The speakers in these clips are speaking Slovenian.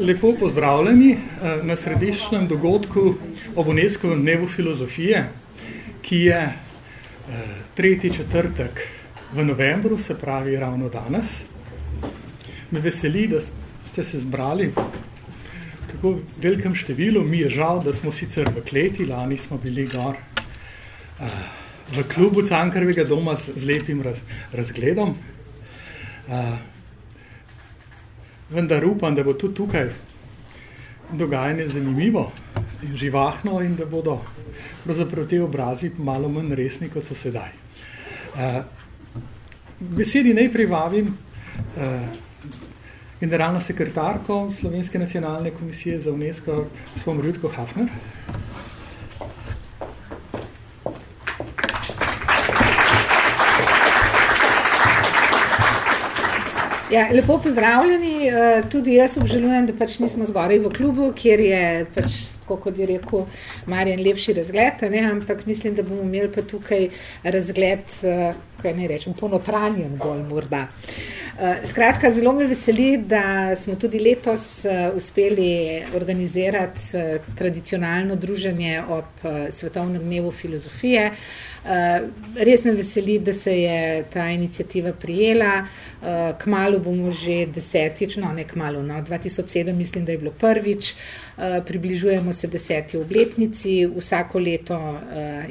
lepo pozdravljeni uh, na središčnem dogodku ob UNESCO dnevu filozofije, ki je uh, tretji četrtek v novembru, se pravi ravno danes. Me veseli, da ste se zbrali v tako velikem številu. Mi je žal, da smo sicer v kleti, lani smo bili gor uh, v klubu Cankarvega doma z lepim raz, razgledom. Uh, vendar upam, da bo tudi tukaj dogajanje zanimivo in živahno in da bodo te obrazi malo manj resni, kot so sedaj. Uh, besedi najprej vabim uh, generalno sekretarko Slovenske nacionalne komisije za UNESCO, gospod Rudko Hafner. Ja, lepo pozdravljeni. Eh, tudi jaz obžalujem, da pač nismo zgoraj v klubu, kjer je pač, kot je rekel Marjan, lepši razgled, ne? ampak mislim, da bomo imeli pa tukaj razgled, eh, kaj ne rečem, ponotranjen bolj morda. Eh, skratka, zelo me veseli, da smo tudi letos uspeli organizirati tradicionalno druženje ob Svetovnem dnevu filozofije. Eh, res me veseli, da se je ta inicijativa prijela. Eh, kmalo bomo že desetič, no ne kmalo, no 2007 mislim, da je bilo prvič. Eh, približujemo se deseti obletnici, vsako leto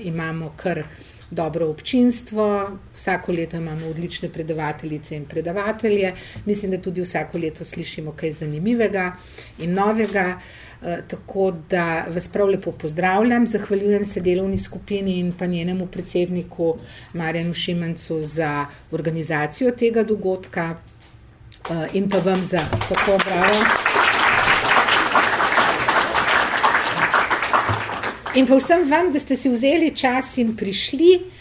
imamo kar dobro občinstvo, vsako leto imamo odlične predavateljice in predavatelje. Mislim, da tudi vsako leto slišimo kaj zanimivega in novega. Eh, tako da vas prav lepo pozdravljam, zahvaljujem se delovni skupini in pa njenemu predsedniku Marjanu Šimencu za organizacijo tega dogodka eh, in pa vam za tako bravo. In pa vsem vam, da ste si vzeli čas in prišli.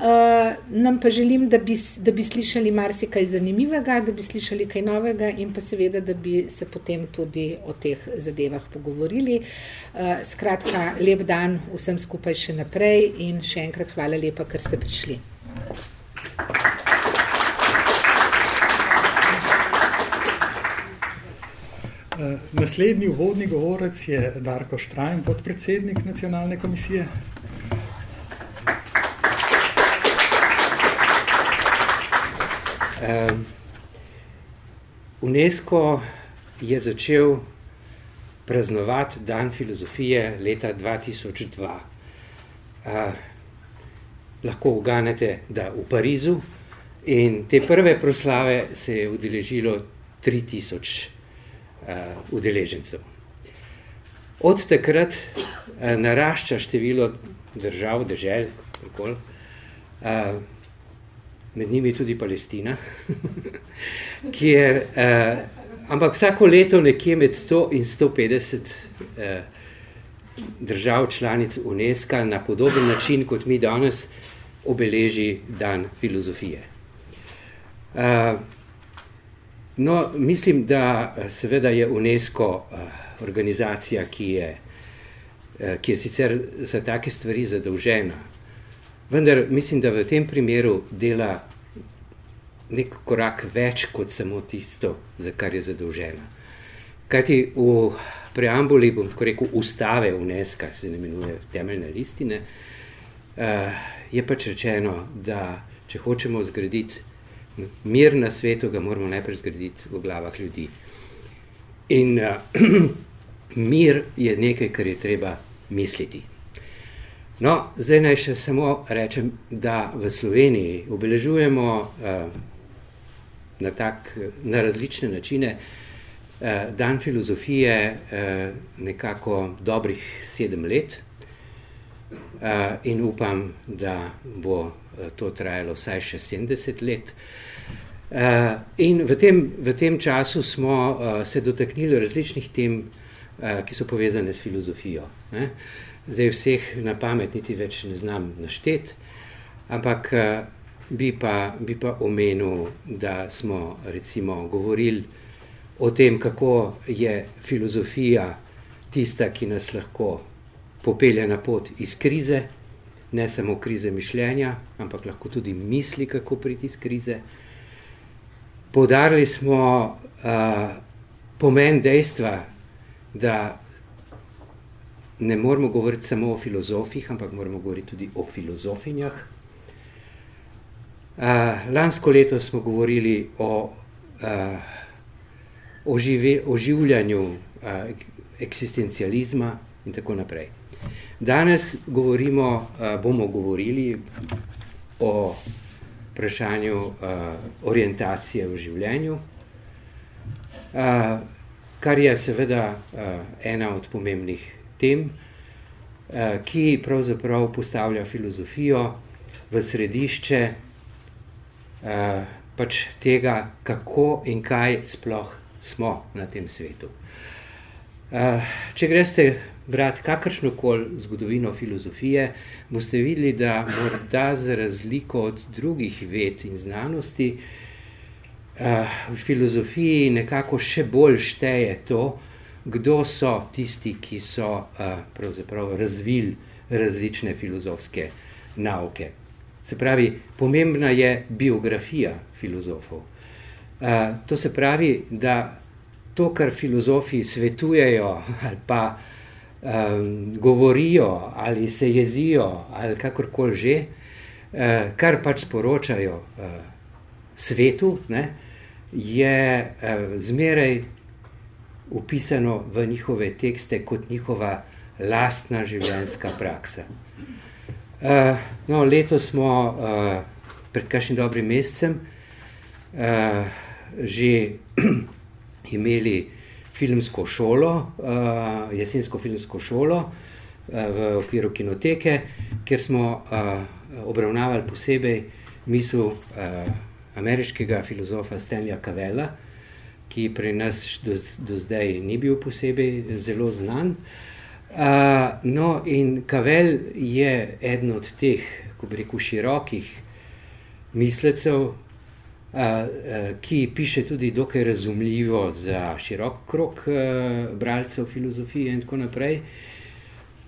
Uh, nam pa želim, da bi, da bi slišali marsikaj zanimivega, da bi slišali kaj novega in pa seveda, da bi se potem tudi o teh zadevah pogovorili. Uh, skratka, lep dan vsem skupaj še naprej in še enkrat hvala lepa, ker ste prišli. Uh, naslednji uvodni govorec je Darko Štrajn, podpredsednik nacionalne komisije. UNESCO je začel praznovati dan filozofije leta 2002. Uh, lahko uganete, da v Parizu in te prve proslave se je udeležilo 3000 uh, udeležencev. Od takrat uh, narašča število držav, dežel, okol, uh, med njimi tudi Palestina, kjer, eh, ampak vsako leto nekje med 100 in 150 eh, držav članic UNESCO na podoben način, kot mi danes, obeleži dan filozofije. Eh, no, mislim, da eh, seveda je UNESCO eh, organizacija, ki je, eh, ki je sicer za take stvari zadolžena, Vendar mislim, da v tem primeru dela nek korak več kot samo tisto, za kar je zadolžena. Kajti v preambuli, bom tako rekel, ustave UNESCO, se imenuje temeljne listine, uh, je pač rečeno, da če hočemo zgraditi mir na svetu, ga moramo najprej zgraditi v glavah ljudi. In uh, mir je nekaj, kar je treba misliti. No, zdaj naj še samo rečem, da v Sloveniji obeležujemo uh, na, tak, na različne načine uh, dan filozofije uh, nekako dobrih sedem let uh, in upam, da bo uh, to trajalo vsaj še 70 let. Uh, in v tem, v tem času smo uh, se dotaknili različnih tem, uh, ki so povezane s filozofijo. Ne? Uh, zdaj vseh na pamet niti več ne znam naštet, ampak eh, bi pa, bi pa omenil, da smo recimo govorili o tem, kako je filozofija tista, ki nas lahko popelje na pot iz krize, ne samo krize mišljenja, ampak lahko tudi misli, kako priti iz krize. Podarili smo uh, pomen dejstva, da ne moramo govoriti samo o filozofih, ampak moramo govoriti tudi o filozofinjah. Uh, lansko leto smo govorili o uh, ožive, oživljanju uh, eksistencializma in tako naprej. Danes govorimo, uh, bomo govorili o vprašanju uh, orientacije v življenju, uh, kar je seveda uh, ena od pomembnih tem, uh, ki pravzaprav postavlja filozofijo v središče uh, pač tega, kako in kaj sploh smo na tem svetu. Uh, če greste brati kakršno koli zgodovino filozofije, boste videli, da morda za razliko od drugih ved in znanosti, eh, v filozofiji nekako še bolj šteje to, kdo so tisti, ki so eh, razvili različne filozofske nauke. Se pravi, pomembna je biografija filozofov. Eh, to se pravi, da to, kar filozofi svetujejo ali pa um, govorijo ali se jezijo ali kakorkoli že, uh, kar pač sporočajo uh, svetu, ne, je uh, zmeraj upisano v njihove tekste kot njihova lastna življenjska praksa. Uh, no, leto smo uh, pred kakšnim dobrim mesecem uh, že imeli filmsko šolo, uh, jesensko filmsko šolo uh, v okviru kinoteke, kjer smo uh, obravnavali posebej misel uh, ameriškega filozofa Stanleya Cavella, ki pri nas do, do zdaj ni bil posebej zelo znan. Uh, no, in Cavell je eden od teh, ko bi rekel, širokih mislecev, ki piše tudi dokaj razumljivo za širok krok bralcev filozofije in tako naprej,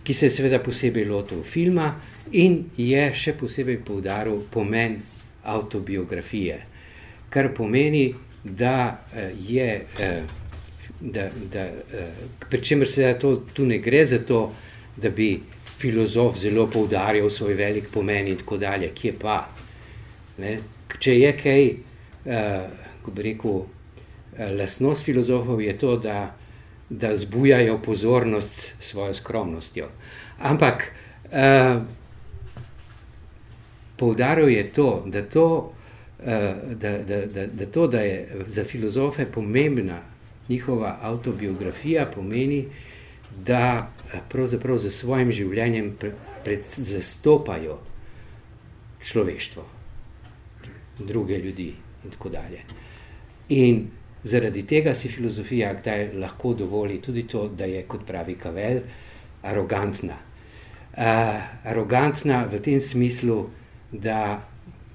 ki se je seveda posebej lotil filma in je še posebej poudaril pomen autobiografije, kar pomeni, da je, da, da, pri čemer se to, tu ne gre za to, da bi filozof zelo poudarjal svoj velik pomen in tako dalje, kje pa. Ne? Če je kaj, eh, ko bi rekel, eh, lasnost filozofov je to, da, da zbujajo pozornost svojo skromnostjo. Ampak eh, poudaril je to, da to, eh, da, da, da, da to, da je za filozofe pomembna njihova autobiografija, pomeni, da eh, pravzaprav za svojim življenjem pre, pred, zastopajo človeštvo, druge ljudi in tako dalje. In zaradi tega si filozofija kdaj lahko dovoli tudi to, da je, kot pravi Kavel, arogantna. Uh, arogantna v tem smislu, da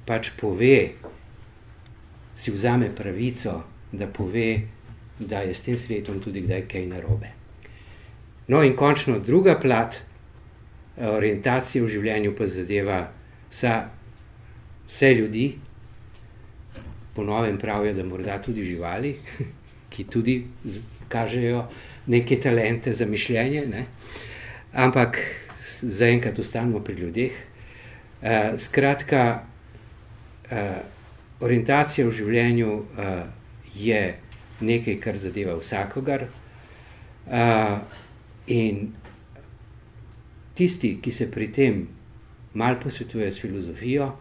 pač pove, si vzame pravico, da pove, da je s tem svetom tudi kdaj kaj narobe. No in končno druga plat orientacije v življenju pa zadeva vsa, vse ljudi, ponovem pravijo, da morda tudi živali, ki tudi kažejo neke talente za mišljenje, ne? ampak zaenkrat ostanemo pri ljudeh. Uh, skratka, uh, orientacija v življenju uh, je nekaj, kar zadeva vsakogar. Uh, in tisti, ki se pri tem malo posvetuje s filozofijo,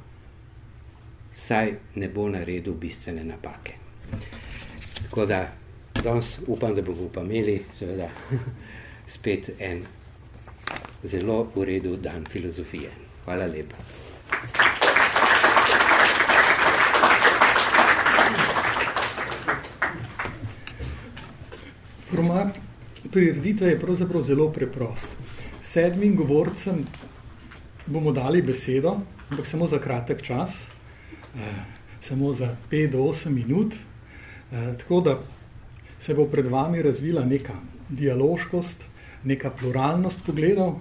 saj ne bo naredil bistvene napake. Tako da danes upam, da bomo pa imeli seveda spet en zelo v redu dan filozofije. Hvala lepa. Format prireditve je pravzaprav zelo preprost. Sedmim govorcem bomo dali besedo, ampak samo za kratek čas, Eh, samo za 5 do 8 minut. Eh, tako da se bo pred vami razvila neka dialoškost, neka pluralnost pogledov.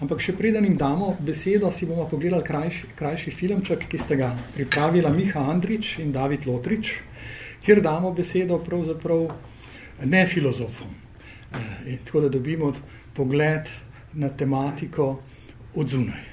Ampak še preden jim damo besedo, si bomo pogledali krajši, krajši filmček, ki ste ga pripravila Miha Andrič in David Lotrič, kjer damo besedo pravzaprav ne filozofom. In tako da dobimo pogled na tematiko od zunaj.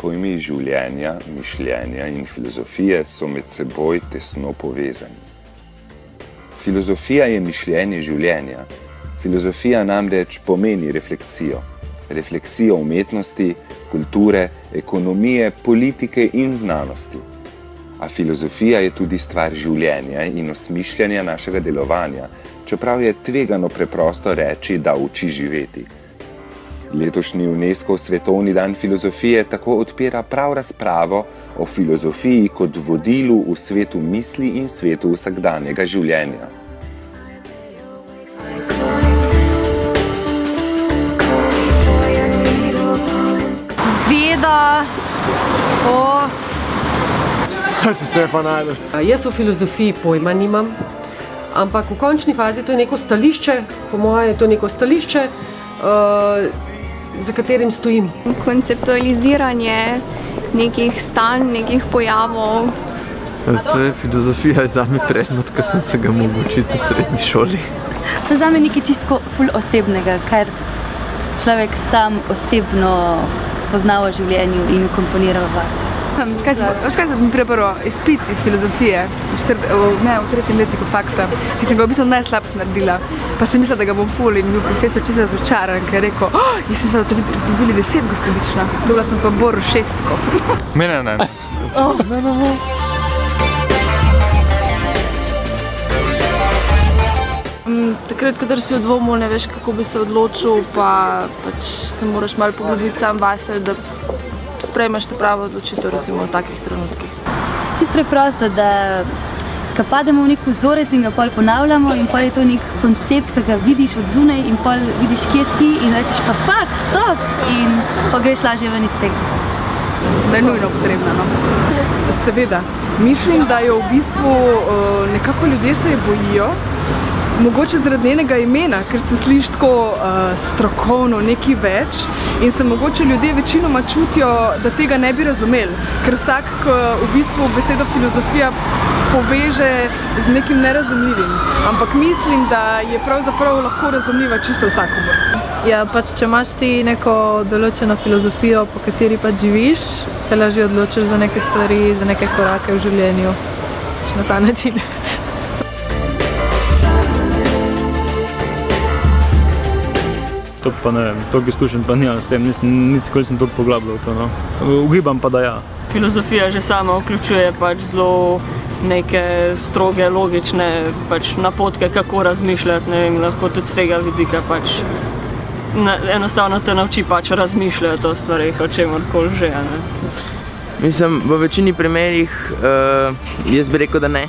Pojmi življenja, mišljenja in filozofije so med seboj tesno povezani. Filozofija je mišljenje življenja. Filozofija namreč pomeni refleksijo. Refleksijo umetnosti, kulture, ekonomije, politike in znanosti. A filozofija je tudi stvar življenja in osmišljanja našega delovanja, čeprav je tvegano preprosto reči, da uči živeti. Letošnji UNESCO svetovni dan filozofije tako odpira prav razpravo o filozofiji kot vodilu v svetu misli in svetu vsakdanjega življenja. O Kaj si Stefan najde? Jaz v filozofiji pojma nimam, ampak v končni fazi to je neko stališče, po mojem je to neko stališče, uh, za katerim stojim. konceptualiziranje nekih stanj, nekih pojavov. Vse filozofija je zame predmet, ki sem se ga mogel učiti v srednji šoli. To je za me nekaj čisto ful osebnega, kar človek sam osebno spozna v življenju in komponira v vas. Kaj se, veš, kaj sem prebral? Izpit iz filozofije, v, štrt, v, ne, v tretjem letniku faksa, ki sem ga v bistvu najslabše naredila. Pa sem mislila, da ga bom ful in bil profesor čisto razočaran, ker je rekel, oh, jaz sem mislila, da ste dobili deset gospodična, dobila sem pa bor šestko. Mene ne. Oh. Ne, ne, ne. Mm, Takrat, ko si v dvomu, ne veš, kako bi se odločil, pa pač se moraš malo poglobiti sam vase, da sprejmeš to pravo odločitev, recimo v takih trenutkih. Čisto preprosto, da ko pademo v nek vzorec in ga pol ponavljamo in pol je to nek koncept, ki ga vidiš od zunaj in pol vidiš, kje si in rečeš pa fak, stop in pa greš lažje ven iz tega. Da je nujno potrebna. No? Seveda. Mislim, da jo v bistvu uh, nekako ljudje se je bojijo. Mogoče zaradi njenega imena, ker se sliši tako uh, strokovno, nekaj več, in se mogoče ljudje večinoma čutijo, da tega ne bi razumeli, ker vsak k, v bistvu besedo filozofija poveže z nekim nerazumljivim. Ampak mislim, da je pravzaprav lahko razumljiva čisto vsakomur. Ja, pač, če imaš ti neko določeno filozofijo, po kateri pač živiš, se lažje odločiš za neke stvari, za neke korake v življenju. Pač na ta način. To pa ne vem, toliko izkušenj pa nimam s tem, nisem, nisem, nikoli sem toliko poglabljal v to. No. Ugibam pa, da ja. Filozofija že sama vključuje pač zelo neke stroge, logične pač napotke, kako razmišljati. Ne vem, lahko tudi z tega vidika pač na, enostavno te nauči pač razmišljati o stvarih, o čemer koli že. a Ne. Mislim, v večini primerih uh, jaz bi rekel, da ne,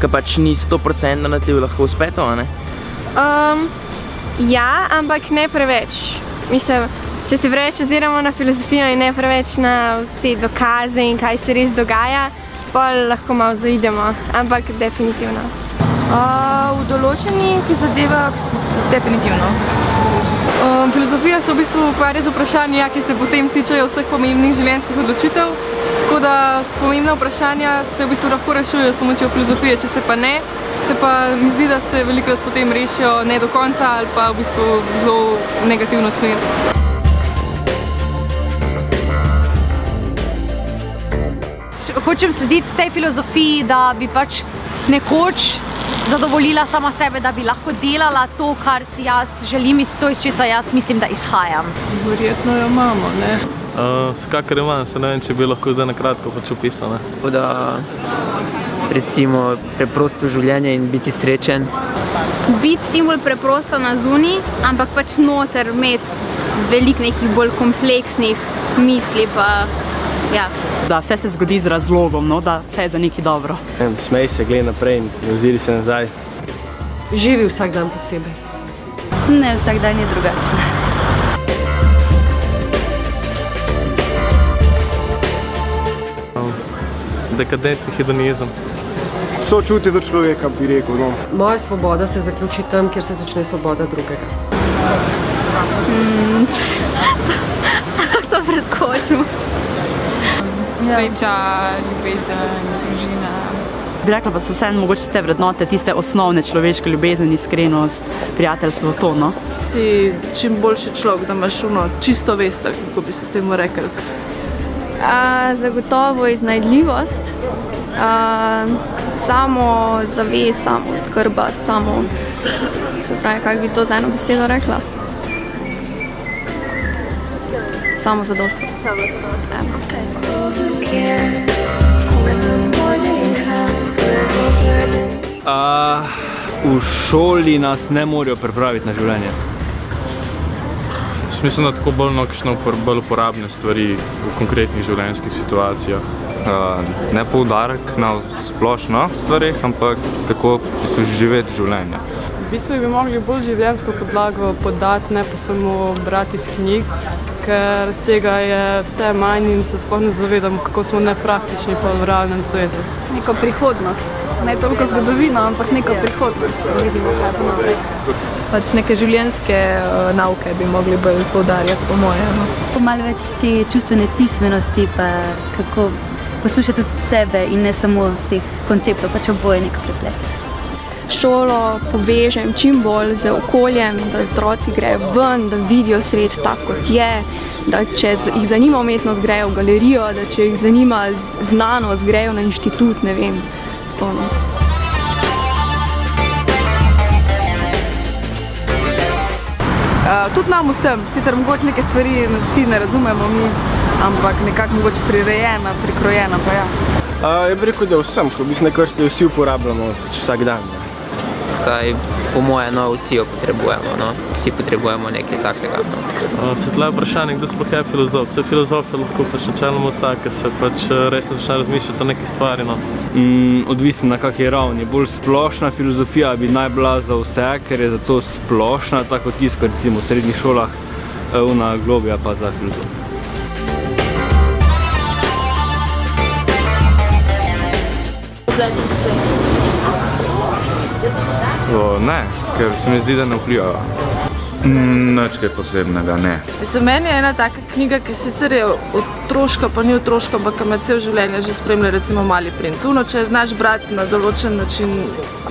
ker pač ni 100% da ti lahko uspe to, a ne? Um, ja, ampak ne preveč. Mislim, če se preveč oziramo na filozofijo in ne preveč na te dokaze in kaj se res dogaja, pa lahko malo zaidemo, ampak definitivno. Uh, v določenih zadevah definitivno. Um, filozofija se v bistvu ukvarja z vprašanji, ki se potem tičejo vseh pomembnih življenjskih odločitev. Tako da pomembna vprašanja se v bistvu lahko rešujejo s pomočjo filozofije, če se pa ne, se pa mi zdi, da se velikokrat potem rešijo ne do konca ali pa v bistvu zelo negativno smer. Hočem slediti tej filozofiji, da bi pač nekoč zadovoljila sama sebe, da bi lahko delala to, kar si jaz želim iz to, iz česa jaz mislim, da izhajam. Verjetno jo imamo, ne? Uh, Skakar imam, se ne vem, če bi lahko zdaj na kratko pač opisal. Ne. Tako da recimo preprosto življenje in biti srečen. Biti čim bolj preprosto na zuni, ampak pač noter imeti veliko nekih bolj kompleksnih misli. Pa, ja. Da vse se zgodi z razlogom, no? da vse je za nekaj dobro. Smej se, gledaj naprej in ne oziri se nazaj. Živi vsak dan posebej. Ne, vsak dan je drugačen. Dekadentni hedonizem. Sočutje do človeka, bi rekel. No. Moja svoboda se zaključi tam, kjer se začne svoboda drugega. Mm, to preskočimo. Sreča, ljubezen, družina. Bi rekla, da so vseeno mogoče te vrednote, tiste osnovne človeške ljubezen, iskrenost, prijateljstvo, to. No? Si čim boljši človek, da imaš ono čisto vest, kako bi se temu rekel. A, zagotovo iznajdljivost, a, samo zavest, samo skrba, samo, se pravi, kako bi to z eno besedo rekla? Samo zadostnost. Samo zadostnost. A, v šoli nas ne morejo pripraviti na življenje. Jaz Mislim, da tako bolj upor- bolj uporabne stvari v konkretnih življenjskih situacijah. Uh, ne poudarek na splošno stvarih, ampak tako živeti življenje. V bistvu bi mogli bolj življenjsko podlago podati, ne pa samo brati iz knjig, ker tega je vse manj in se sploh ne zavedamo, kako smo nepraktični pa v realnem svetu. Neko prihodnost. Ne toliko zgodovino, ampak neko prihodnost, da vidimo, kaj bo naprej. Pač neke življenjske uh, nauke bi mogli bolj poudarjati, po mojem. No. Po malo več te čustvene pismenosti, pa kako poslušati tudi sebe in ne samo z teh konceptov, pač oboje nekako preplet. Šolo povežem čim bolj z okoljem, da otroci grejo ven, da vidijo svet tak, kot je, da če jih zanima umetnost, grejo v galerijo, da če jih zanima znanost, grejo na inštitut, ne vem. Tako, no. Tudi nam vsem, sicer mogoče neke stvari vsi ne razumemo mi, ampak nekako mogoče prirejena, prikrojena pa ja. Jaz bi rekel, da vsem, ko v bistvu nekaj se vsi uporabljamo vsak dan. Ne. Vsaj po mojem, no, vsi jo potrebujemo. No. Vsi potrebujemo nekaj takega. No. Se tle vprašanje, kdo sploh je filozof. Vse filozofe lahko pač načeloma vsak, ki se pač resno začne razmišljati o neki stvari. No. Mm, odvisno na kakšni ravni. Bolj splošna filozofija bi naj bila za vse, ker je zato splošna, tako kot tisto, recimo v srednjih šolah, una globija pa za filozofijo. O, ne, ker se mi zdi, da ne vplivajo. Mm, Nič kaj posebnega, ne. Za meni je ena taka knjiga, ki sicer je otroška, pa ni otroška, ampak ki me cel življenje že spremlja, recimo Mali princ. Uno, če znaš brati na določen način,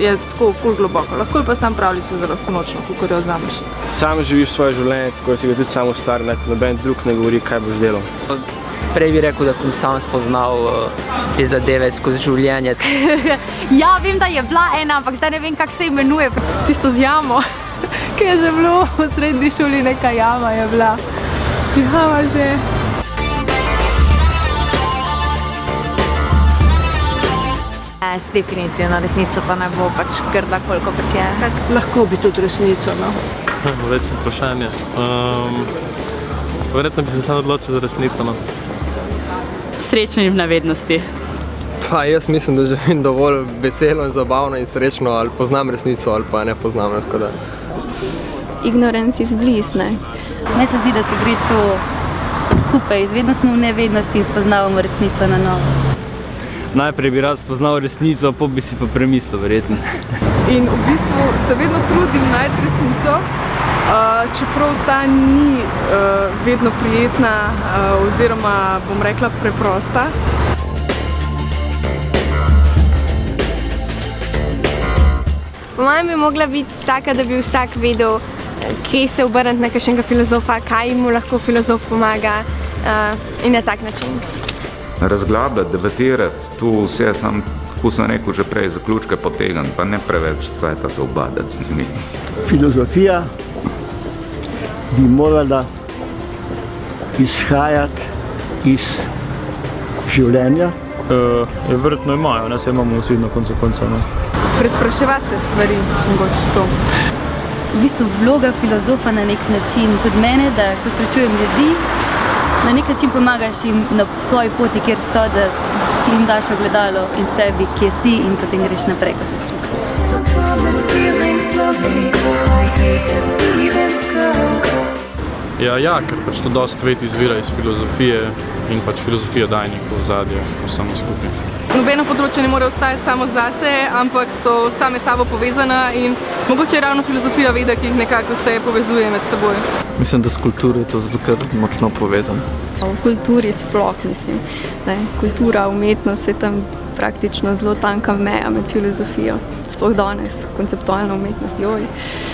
je tako ful globoko. Lahko je pa sam pravljica za lahko nočno, kako jo vzameš. Sam živiš svoje življenje, tako da si ga tudi sam ustvari, noben drug ne govori, kaj boš delal. Prej bi rekel, da sem sam spoznal eh, te zadeve skozi življenje. ja, vem, da je bila ena, ampak zdaj ne vem, kako se imenuje. Tisto z jamo, ki je že bilo v srednji šoli, neka jama je bila. Pihava že. S definitivno resnico pa ne bo pač grda, koliko pač je. Lahko bi tudi resnico. No. Več vprašanje. Um, verjetno bi se sam odločil za resnico. No. Srečni in v navednosti. Pa jaz mislim, da živim dovolj veselo in zabavno in srečno, ali poznam resnico ali pa ne poznam. ne, tako da. Ignorance is bliss, ne. Meni se zdi, da se gre to skupaj, vedno smo v nevednosti in spoznavamo resnico na novo. Najprej bi rad spoznal resnico, pa bi si pa premislil, verjetno. In v bistvu se vedno trudim najti resnico, čeprav ta ni uh, vedno prijetna uh, oziroma bom rekla preprosta. Po mojem bi mogla biti taka, da bi vsak vedel, eh, kje se obrniti na kakšnega filozofa, kaj mu lahko filozof pomaga in na tak način. Razglabljati, debatirati, tu vse sam, kot sem rekel že prej, zaključke potegati, pa ne preveč cajta se obadati z njimi. Filozofija bi morala izhajati iz življenja. Je verjetno imajo, ne se imamo vsi na koncu koncev. No. Prespraševati se stvari, mogoče to. V bistvu vloga filozofa na nek način, tudi mene, da ko srečujem ljudi, na nek način pomagaš jim na svoji poti, kjer so, da si jim daš ogledalo in sebi, kje si in potem greš naprej, ko se Ja, ja, ker pač to dosti ved izvira iz filozofije in pač filozofija daje neko ozadje vsemu skupaj. nobeno področje ne more ostajati samo zase, ampak so vsa med sabo povezana in mogoče je ravno filozofija veda, ki jih nekako vse povezuje med seboj. Mislim, da s kulturo je to zelo kar močno povezano. V kulturi sploh mislim. Ne, kultura, umetnost je tam praktično zelo tanka meja med filozofijo. Sploh danes, konceptualna umetnost, joj.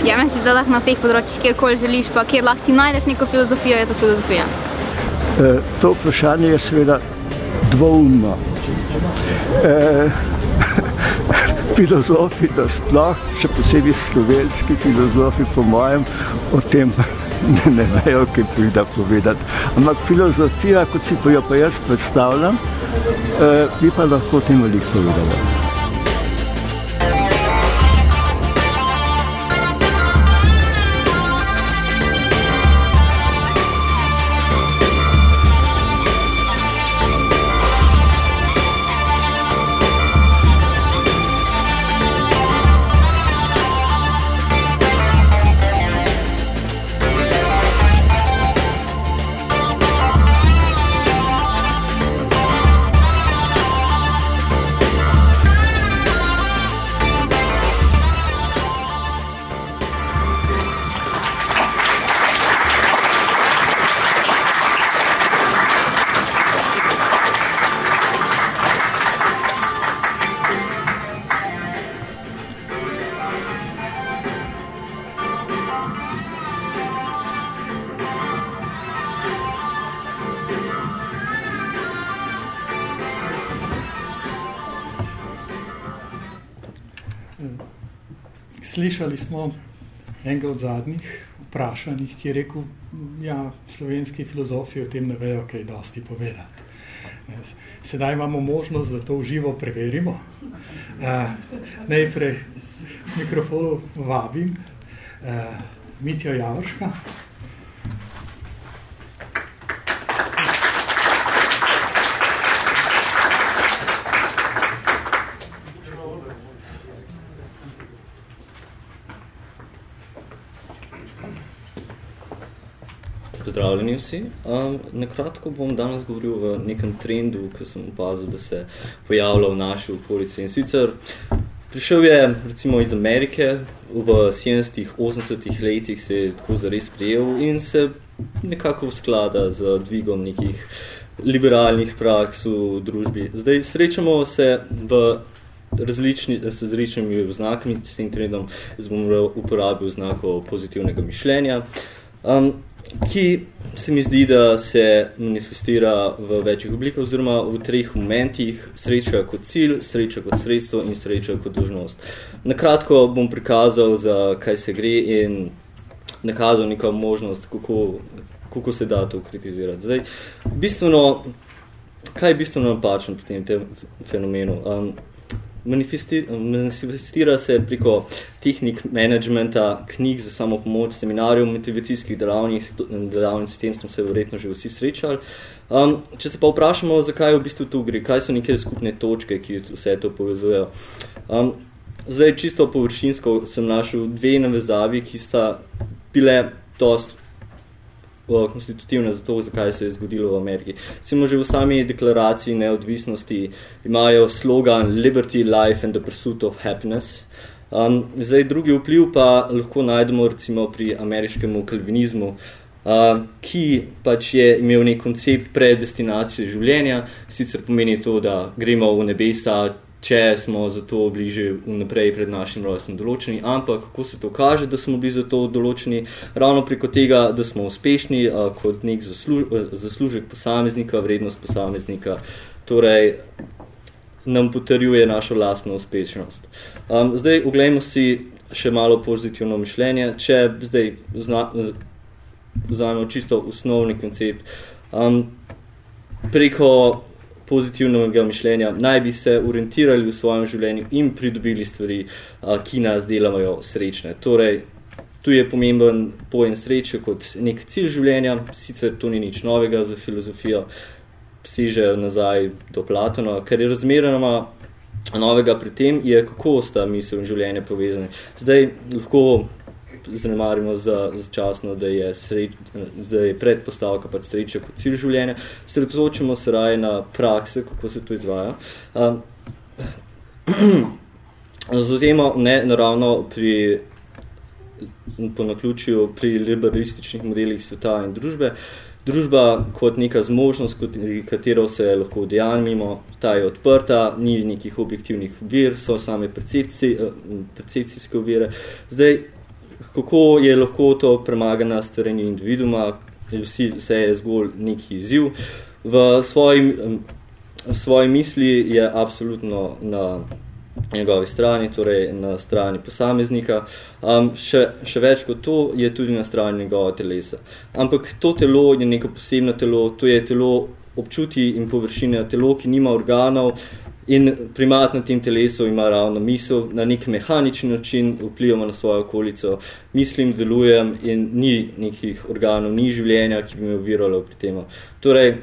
Ja, meni se da lahko na vseh področjih, kjerkoli želiš, pa kjer lahko ti najdeš neko filozofijo, je to filozofija. E, to vprašanje je seveda dvoumno. E, filozofi, da sploh, še posebej slovenski filozofi, po mojem, o tem ne, ne vejo, kaj prida povedati. Ampak filozofija, kot si jo pa jaz predstavljam, e, bi pa lahko tem veliko povedala. Enega od zadnjih vprašanih, ki je rekel, da ja, slovenski filozofi o tem ne vejo, kaj dosti povedati. Sedaj imamo možnost, da to uživo preverimo. Uh, najprej mikrofonu vabim uh, Mitjo Javorška. Pozdravljeni vsi. Um, na kratko bom danes govoril o nekem trendu, ki sem opazil, da se pojavlja v naši okolici. In sicer prišel je recimo iz Amerike, v 70-ih, 80-ih letih se je tako zares prijel in se nekako sklada z dvigom nekih liberalnih praks v družbi. Zdaj srečamo se v različni, s različnimi znakami, s tem trendom, jaz bom uporabil znako pozitivnega mišljenja. Um, ki se mi zdi, da se manifestira v večjih oblikah oziroma v treh momentih, sreča kot cilj, sreča kot sredstvo in sreča kot dožnost. Nakratko bom prikazal, za kaj se gre in nakazal neka možnost, kako, kako se da to kritizirati. Zdaj, bistveno, kaj je bistveno napačno pri tem, tem fenomenu? Um, manifestira se preko tehnik managementa, knjig za samo pomoč, seminarjev, motivacijskih delavnic, delavnic, s tem smo se verjetno že vsi srečali. Um, če se pa vprašamo, zakaj v bistvu tu gre, kaj so neke skupne točke, ki vse to povezujejo. Um, zdaj, čisto površinsko sem našel dve navezavi, ki sta bile dost konstitutivne za to, zakaj se je zgodilo v Ameriki. Recimo že v sami deklaraciji neodvisnosti imajo slogan Liberty, Life and the Pursuit of Happiness. Um, zdaj, drugi vpliv pa lahko najdemo recimo pri ameriškemu kalvinizmu, uh, ki pač je imel nek koncept predestinacije življenja, sicer pomeni to, da gremo v nebesa, če smo za to bliže vnaprej pred našim rojstvom določeni, ampak kako se to kaže, da smo bili za to določeni, ravno preko tega, da smo uspešni a, kot nek zaslu, zaslužek posameznika, vrednost posameznika, torej nam potrjuje našo lastno uspešnost. Um, zdaj, oglejmo si še malo pozitivno mišljenje, če zdaj vzamemo čisto osnovni koncept. Um, preko pozitivnega mišljenja, naj bi se orientirali v svojem življenju in pridobili stvari, ki nas delajo srečne. Torej, tu je pomemben pojem sreče kot nek cilj življenja, sicer to ni nič novega za filozofijo, seže nazaj do Platona, ker je razmeroma novega pri tem, je kako sta misel in življenje povezane. Zdaj lahko zanemarimo za začasno, da je, sreč, da je predpostavka pač sreča kot cilj življenja. Sredotočimo se raje na prakse, kako se to izvaja. Um, Zazemo ne naravno pri po naključju pri liberalističnih modelih sveta in družbe. Družba kot neka zmožnost, kot katero se lahko udejanjimo, ta je odprta, ni nekih objektivnih vir, so same percepci, percepcijske vire. Zdaj, kako je lahko to premagana stvarenje individuma, vsi, vse je zgolj neki izziv. V svoji, v svoji misli je absolutno na njegovi strani, torej na strani posameznika. Um, še, še več kot to je tudi na strani njegova telesa. Ampak to telo je neko posebno telo, to je telo občuti in površine telo, ki nima organov in primat na tem telesu ima ravno misel, na nek mehanični način vplivamo na svojo okolico, mislim, delujem in ni nekih organov, ni življenja, ki bi me oviralo pri tem. Torej,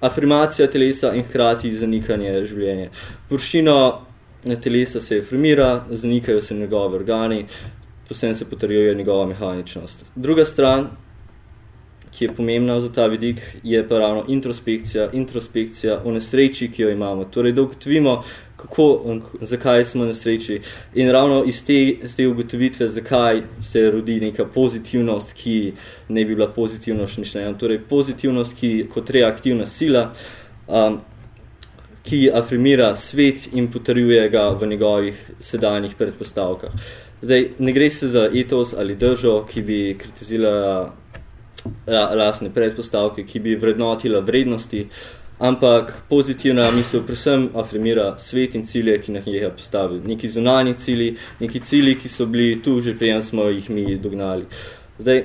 afirmacija telesa in hkrati zanikanje življenja. Površino telesa se afirmira, zanikajo se njegove organi, posebno se potrjuje njegova mehaničnost. Druga stran, ki je pomembna za ta vidik, je pa ravno introspekcija, introspekcija o nesreči, ki jo imamo. Torej, da ugotovimo, kako, zakaj smo nesreči in ravno iz te, iz te ugotovitve, zakaj se rodi neka pozitivnost, ki ne bi bila pozitivnost mišljenja. Torej, pozitivnost, ki kot reaktivna sila, um, ki afirmira svet in potrjuje ga v njegovih sedanjih predpostavkah. Zdaj, ne gre se za etos ali držo, ki bi kritizirala lastne predpostavke, ki bi vrednotila vrednosti, ampak pozitivna misel predvsem afirmira svet in cilje, ki na njega postavili. Neki zunani cili, neki cili, ki so bili tu že prijem smo jih mi dognali. Zdaj,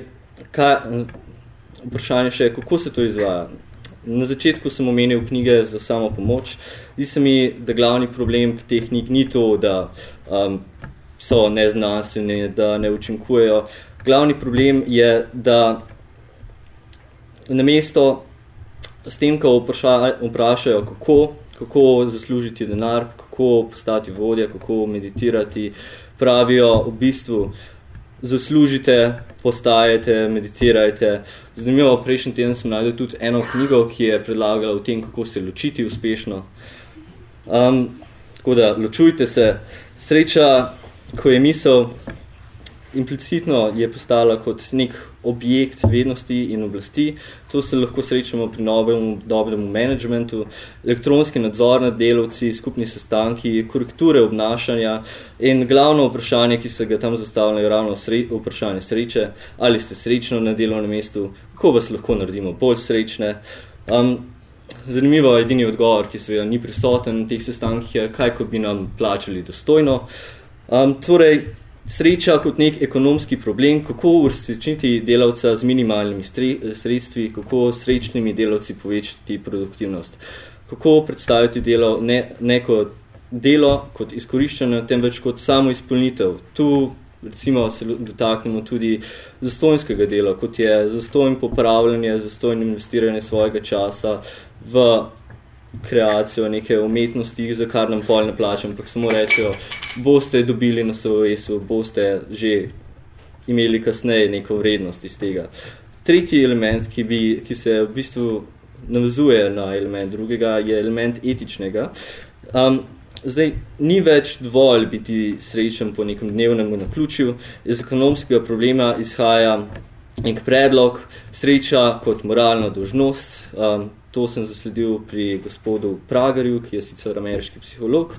kaj, vprašanje še, kako se to izvaja? Na začetku sem omenil knjige za samo pomoč. Zdi se mi, da glavni problem teh knjig ni to, da um, so neznanstvene, da ne učinkujejo. Glavni problem je, da namesto s tem, ko vprašajo, kako, kako zaslužiti denar, kako postati vodja, kako meditirati, pravijo v bistvu, zaslužite, postajate, meditirajte. Zanimivo, prejšnji teden sem najdel tudi eno knjigo, ki je predlagala o tem, kako se ločiti uspešno. Um, tako da, ločujte se. Sreča, ko je misel, implicitno je postala kot nek objekt vednosti in oblasti. To se lahko srečamo pri novem dobremu managementu, elektronski nadzor nad delovci, skupni sestanki, korekture obnašanja in glavno vprašanje, ki se ga tam zastavljajo, je ravno sre vprašanje sreče. Ali ste srečno na delovnem mestu? Kako vas lahko naredimo bolj srečne? Um, zanimivo je edini odgovor, ki seveda ni prisoten na teh sestankih, je, kaj ko bi nam plačali dostojno. Um, torej, sreča kot nek ekonomski problem, kako uresničiti delavca z minimalnimi sredstvi, kako srečnimi delavci povečati produktivnost, kako predstaviti delo ne, ne kot delo, kot izkoriščanje, temveč kot samo izpolnitev. Tu recimo se dotaknemo tudi zastojnskega dela, kot je zastojn popravljanje, zastojn investiranje svojega časa v kreacijo neke umetnosti, za kar nam pol ne plačam, ampak samo rečejo, boste dobili na SOS-u, boste že imeli kasneje neko vrednost iz tega. Tretji element, ki, bi, ki se v bistvu navezuje na element drugega, je element etičnega. Um, zdaj, ni več dovolj biti srečen po nekem dnevnem naključju, iz ekonomskega problema izhaja nek predlog, sreča kot moralna dožnost, um, to sem zasledil pri gospodu Pragerju, ki je sicer ameriški psiholog,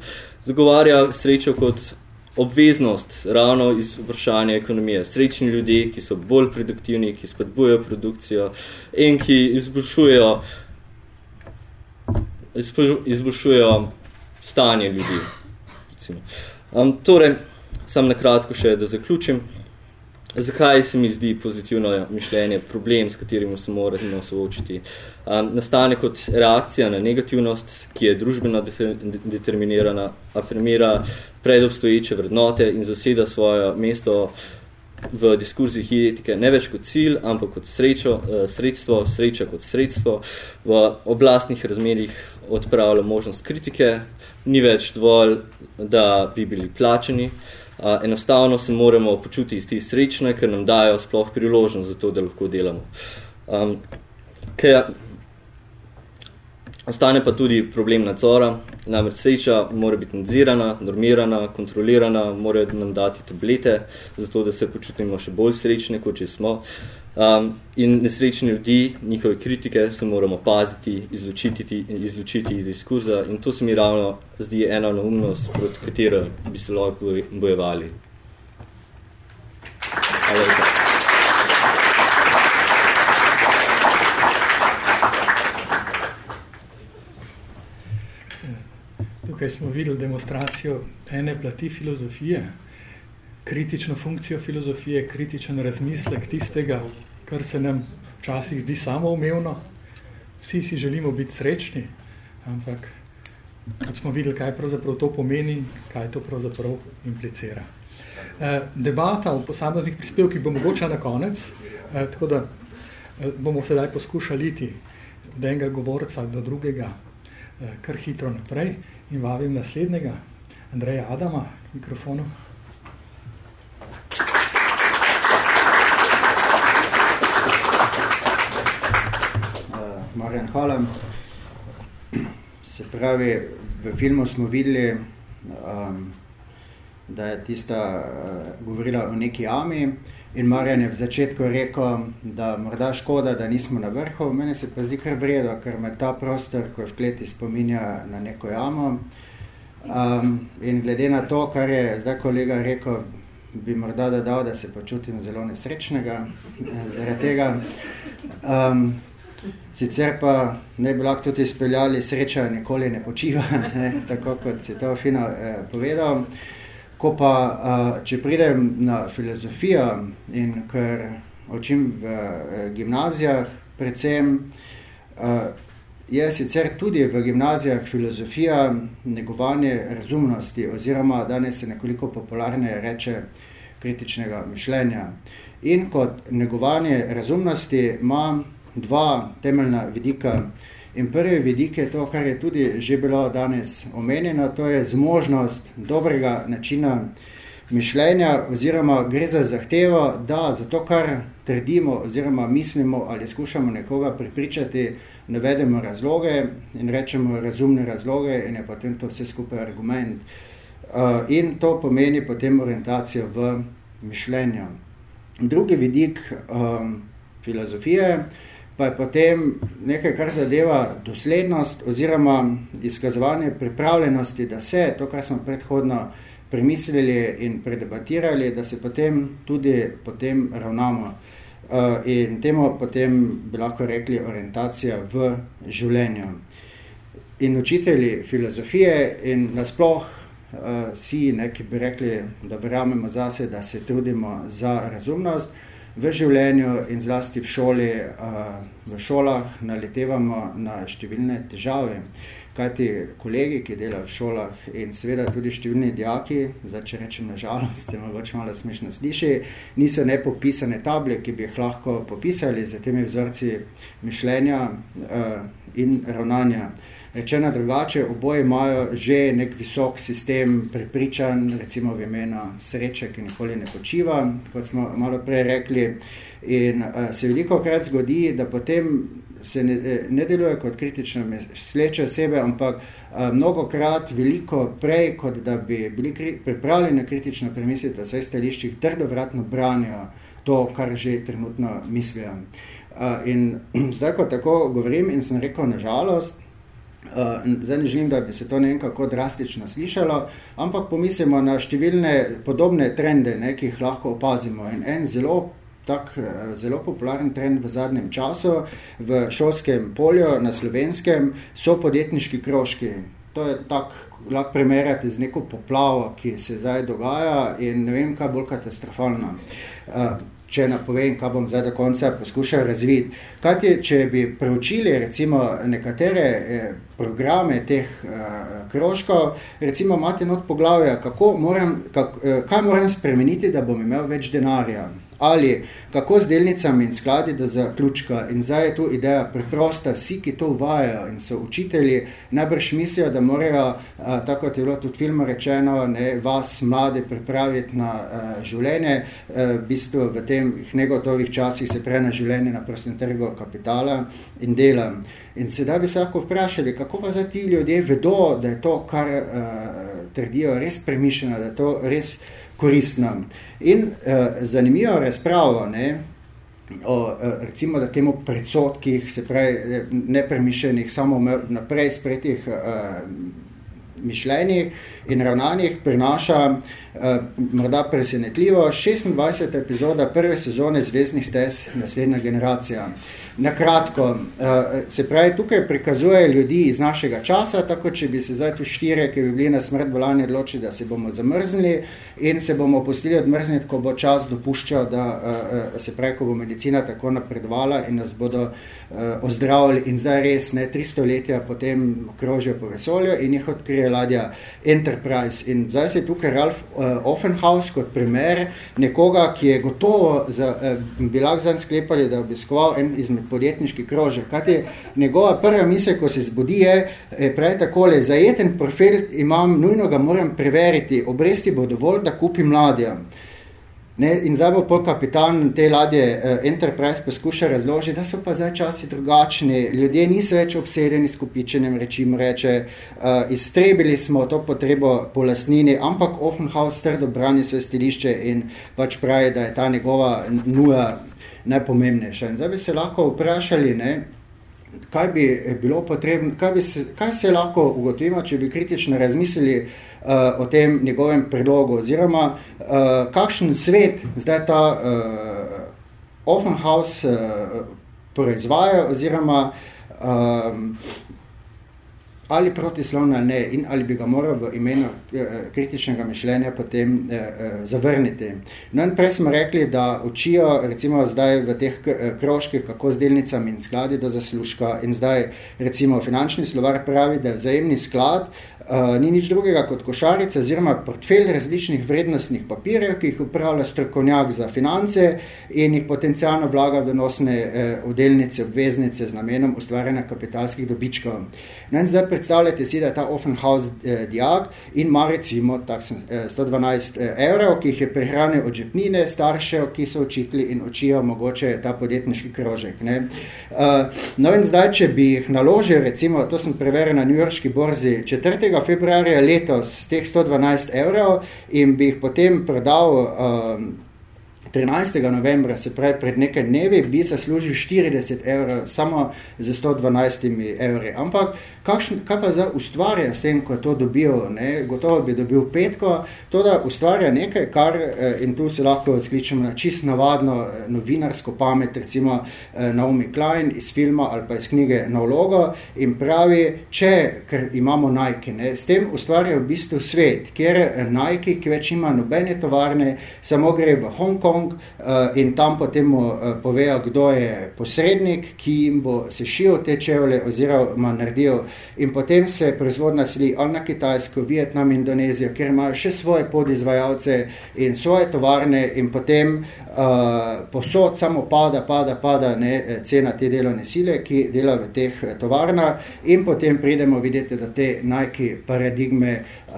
zagovarja srečo kot obveznost ravno iz vprašanja ekonomije. Srečni ljudje, ki so bolj produktivni, ki spodbujajo produkcijo in ki izboljšujejo, izboljšujejo stanje ljudi. Um, torej, sam na kratko še, da zaključim. Zakaj se mi zdi pozitivno mišljenje problem, s katerim se moramo soočiti? Um, nastane kot reakcija na negativnost, ki je družbeno determinirana, afirmira predobstoječe vrednote in zaseda svoje mesto v diskurzih etike ne več kot cilj, ampak kot srečo, uh, sredstvo, sreča kot sredstvo. V oblastnih razmerih odpravlja možnost kritike, ni več dovolj, da bi bili plačeni. Uh, enostavno se moramo počutiti srečne, ker nam dajo sploh priložnost za to, da lahko delamo. Um, kaj, Ostane pa tudi problem nadzora, namreč sreča mora biti nadzirana, normirana, kontrolirana, morajo nam dati tablete, zato da se počutimo še bolj srečne, kot če smo. Um, in nesrečni ljudi, njihove kritike se moramo paziti, izločiti, izločiti iz izkuza in to se mi ravno zdi ena naumnost, proti katero bi se lahko bojevali. Hvala. tukaj smo videli demonstracijo ene plati filozofije, kritično funkcijo filozofije, kritičen razmislek tistega, kar se nam včasih zdi samoumevno. Vsi si želimo biti srečni, ampak kot smo videli, kaj pravzaprav to pomeni, kaj to pravzaprav implicira. Eh, debata v posameznih prispevkih bo mogoče na konec, eh, tako da eh, bomo sedaj poskušali iti od enega govorca do drugega kar hitro naprej in vabim naslednjega, Andreja Adama, k mikrofonu. Uh, Marjan, hvala. Se pravi, v filmu smo videli, um, da je tista uh, govorila o neki jami in Marjan je v začetku rekel, da morda škoda, da nismo na vrhu. Mene se pa zdi kar vredo, ker me ta prostor, ko je v kleti, spominja na neko jamo. Um, in glede na to, kar je zdaj kolega rekel, bi morda dodal, da se počutim zelo nesrečnega eh, zaradi tega. Um, sicer pa ne bi lahko tudi izpeljali sreča nikoli ne počiva, ne, tako kot si to fino eh, povedal. Ko pa, uh, če pridem na filozofijo in ker učim v uh, gimnazijah, predvsem uh, je sicer tudi v gimnazijah filozofija negovanje razumnosti oziroma danes se nekoliko popularne reče kritičnega mišljenja. In kot negovanje razumnosti ima dva temeljna vidika. In prvi vidik je to, kar je tudi že bilo danes omenjeno, to je zmožnost dobrega načina mišljenja oziroma gre za zahtevo, da za to, kar trdimo oziroma mislimo ali skušamo nekoga pripričati, navedemo razloge in rečemo razumne razloge in je potem to vse skupaj argument. Uh, in to pomeni potem orientacijo v mišljenju. Drugi vidik um, filozofije pa je potem nekaj, kar zadeva doslednost oziroma izkazovanje pripravljenosti, da se to, kar smo predhodno premislili in predebatirali, da se potem tudi potem ravnamo. Uh, in temu potem bi lahko rekli orientacija v življenju. In učitelji filozofije in nasploh uh, vsi, uh, ki bi rekli, da verjamemo zase, da se trudimo za razumnost, v življenju in zlasti v šoli, v šolah naletevamo na številne težave. Kajti kolegi, ki delajo v šolah in seveda tudi številni dijaki, zdaj če rečem na žalost, se mogoče malo smešno sliši, niso nepopisane table, ki bi jih lahko popisali za temi vzorci mišljenja in ravnanja. Rečeno drugače, oboje imajo že nek visok sistem prepričan, recimo v imena sreče, ki nikoli ne počiva, kot smo malo prej rekli. In uh, se veliko krat zgodi, da potem se ne, eh, ne deluje kot kritično sleče osebe, ampak uh, mnogo krat veliko prej, kot da bi bili kri, pripravljeni kritično premisliti o svojih stališčih, trdovratno branijo to, kar že trenutno mislijo. Uh, in zdaj, ko tako govorim in sem rekel, nažalost, zdaj ne želim, da bi se to nekako drastično slišalo, ampak pomislimo na številne podobne trende, ne, ki jih lahko opazimo. In en zelo, tak, eh, zelo popularen trend v zadnjem času v šolskem polju na slovenskem so podjetniški krožki. To je tak, lahko primerjate z neko poplavo, ki se zdaj dogaja in ne vem, kaj bolj katastrofalno. Uh, če napovem, kaj bom zdaj do konca poskušal razviti. Kajti, če bi preučili recimo nekatere eh, programe teh eh, krožkov, recimo imate not poglavja, kako moram, kak, eh, kaj moram spremeniti, da bom imel več denarja. Ali kako z delnicami in skladi do zaključka. In zdaj je tu ideja preprosta, vsi, ki to uvajajo in so učitelji, najbrž mislijo, da morajo, a, tako kot je bilo tudi filmu rečeno, ne, vas mlade pripraviti na a, življenje, a, v bistvu v tem negotovih časih se prej na življenje na prostem trgu kapitala in dela. In sedaj bi se lahko vprašali, kako pa za ti ljudje vedo, da je to, kar uh, trdijo, res premišljeno, da je to res koristno. In uh, zanimivo razpravo, ne, o, uh, recimo, da temu predsotkih, se pravi, nepremišljenih, samo naprej spretih uh, mišljenjih in ravnanjih prinaša uh, morda presenetljivo 26. epizoda prve sezone Zvezdnih stez naslednja generacija. Na kratko, eh, se pravi, tukaj prikazuje ljudi iz našega časa, tako če bi se zdaj tu štire, ki bi bili na smrt bolani odločili, da se bomo zamrznili in se bomo opustili odmrzniti, ko bo čas dopuščal, da eh, eh, se pravi, ko bo medicina tako napredovala in nas bodo ozdravili in zdaj res ne 300 letja potem krožijo po vesolju in jih odkrije ladja Enterprise. In zdaj se tukaj Ralph Offenhaus kot primer nekoga, ki je gotovo, za, bi lahko zanj sklepali, da obiskoval en izmed podjetniški krožek. Kaj je njegova prva misel, ko se zbudi, je, je pravi takole, zajeten profil imam, nujno ga moram preveriti, obresti bo dovolj, da kupim ladja. Ne, in zdaj bo pol kapitan te ladje uh, Enterprise poskuša razložiti, da so pa zdaj časi drugačni, ljudje niso več obsedeni s kupičenjem rečim, reče, uh, iztrebili smo to potrebo po lastnini, ampak Offenhaus trdo brani svoje stilišče in pač pravi, da je ta njegova nuja najpomembnejša. In zdaj bi se lahko vprašali, ne, kaj bi bilo potrebno, kaj, bi se, kaj se lahko ugotovimo, če bi kritično razmislili uh, o tem njegovem predlogu, oziroma uh, kakšen svet zdaj ta uh, Offenhaus uh, proizvaja, oziroma uh, ali protislovno ali ne, in ali bi ga moral v imenu eh, kritičnega mišljenja potem eh, eh, zavrniti. No in prej smo rekli, da učijo recimo zdaj v teh krožkih, kako z delnicami in skladi do zaslužka in zdaj recimo finančni slovar pravi, da je vzajemni sklad Uh, ni nič drugega kot košarica oziroma portfelj različnih vrednostnih papirjev, ki jih upravlja strokovnjak za finance in jih potencijalno vlaga v donosne uh, delnice, obveznice z namenom ustvarjanja kapitalskih dobičkov. No in zdaj predstavljate si, da je ta Offenhaus uh, diag in ima recimo tak, uh, 112 uh, evrov, ki jih je prihranil od žepnine staršev, ki so učitli in učijo mogoče ta podjetniški krožek. Uh, no in zdaj, če bi jih naložil, recimo, to sem preveril na New Yorkski borzi 4 februarja letos teh 112 evrov in bi jih potem prodal um, 13. novembra, se pravi pred nekaj dnevi, bi zaslužil 40 evrov samo za 112 evri. Ampak kakšen, kaj pa zdaj ustvarja s tem, ko je to dobil? Ne? Gotovo bi dobil petko, to da ustvarja nekaj, kar, eh, in tu se lahko skličemo na čist navadno eh, novinarsko pamet, recimo eh, Naomi Klein iz filma ali pa iz knjige Na vlogo in pravi, če, ker imamo Nike, ne? s tem ustvarja v bistvu svet, kjer Nike, ki več ima nobene tovarne, samo gre v Hong Kong in tam potem mu povejo, kdo je posrednik, ki jim bo sešil te čevle oziroma naredil in potem se proizvodna sili ali na Kitajsko, Vietnam, Indonezijo, kjer imajo še svoje podizvajalce in svoje tovarne in potem uh, posod samo pada, pada, pada ne, cena te delovne sile, ki dela v teh tovarnah in potem pridemo videti, da te Nike paradigme, uh,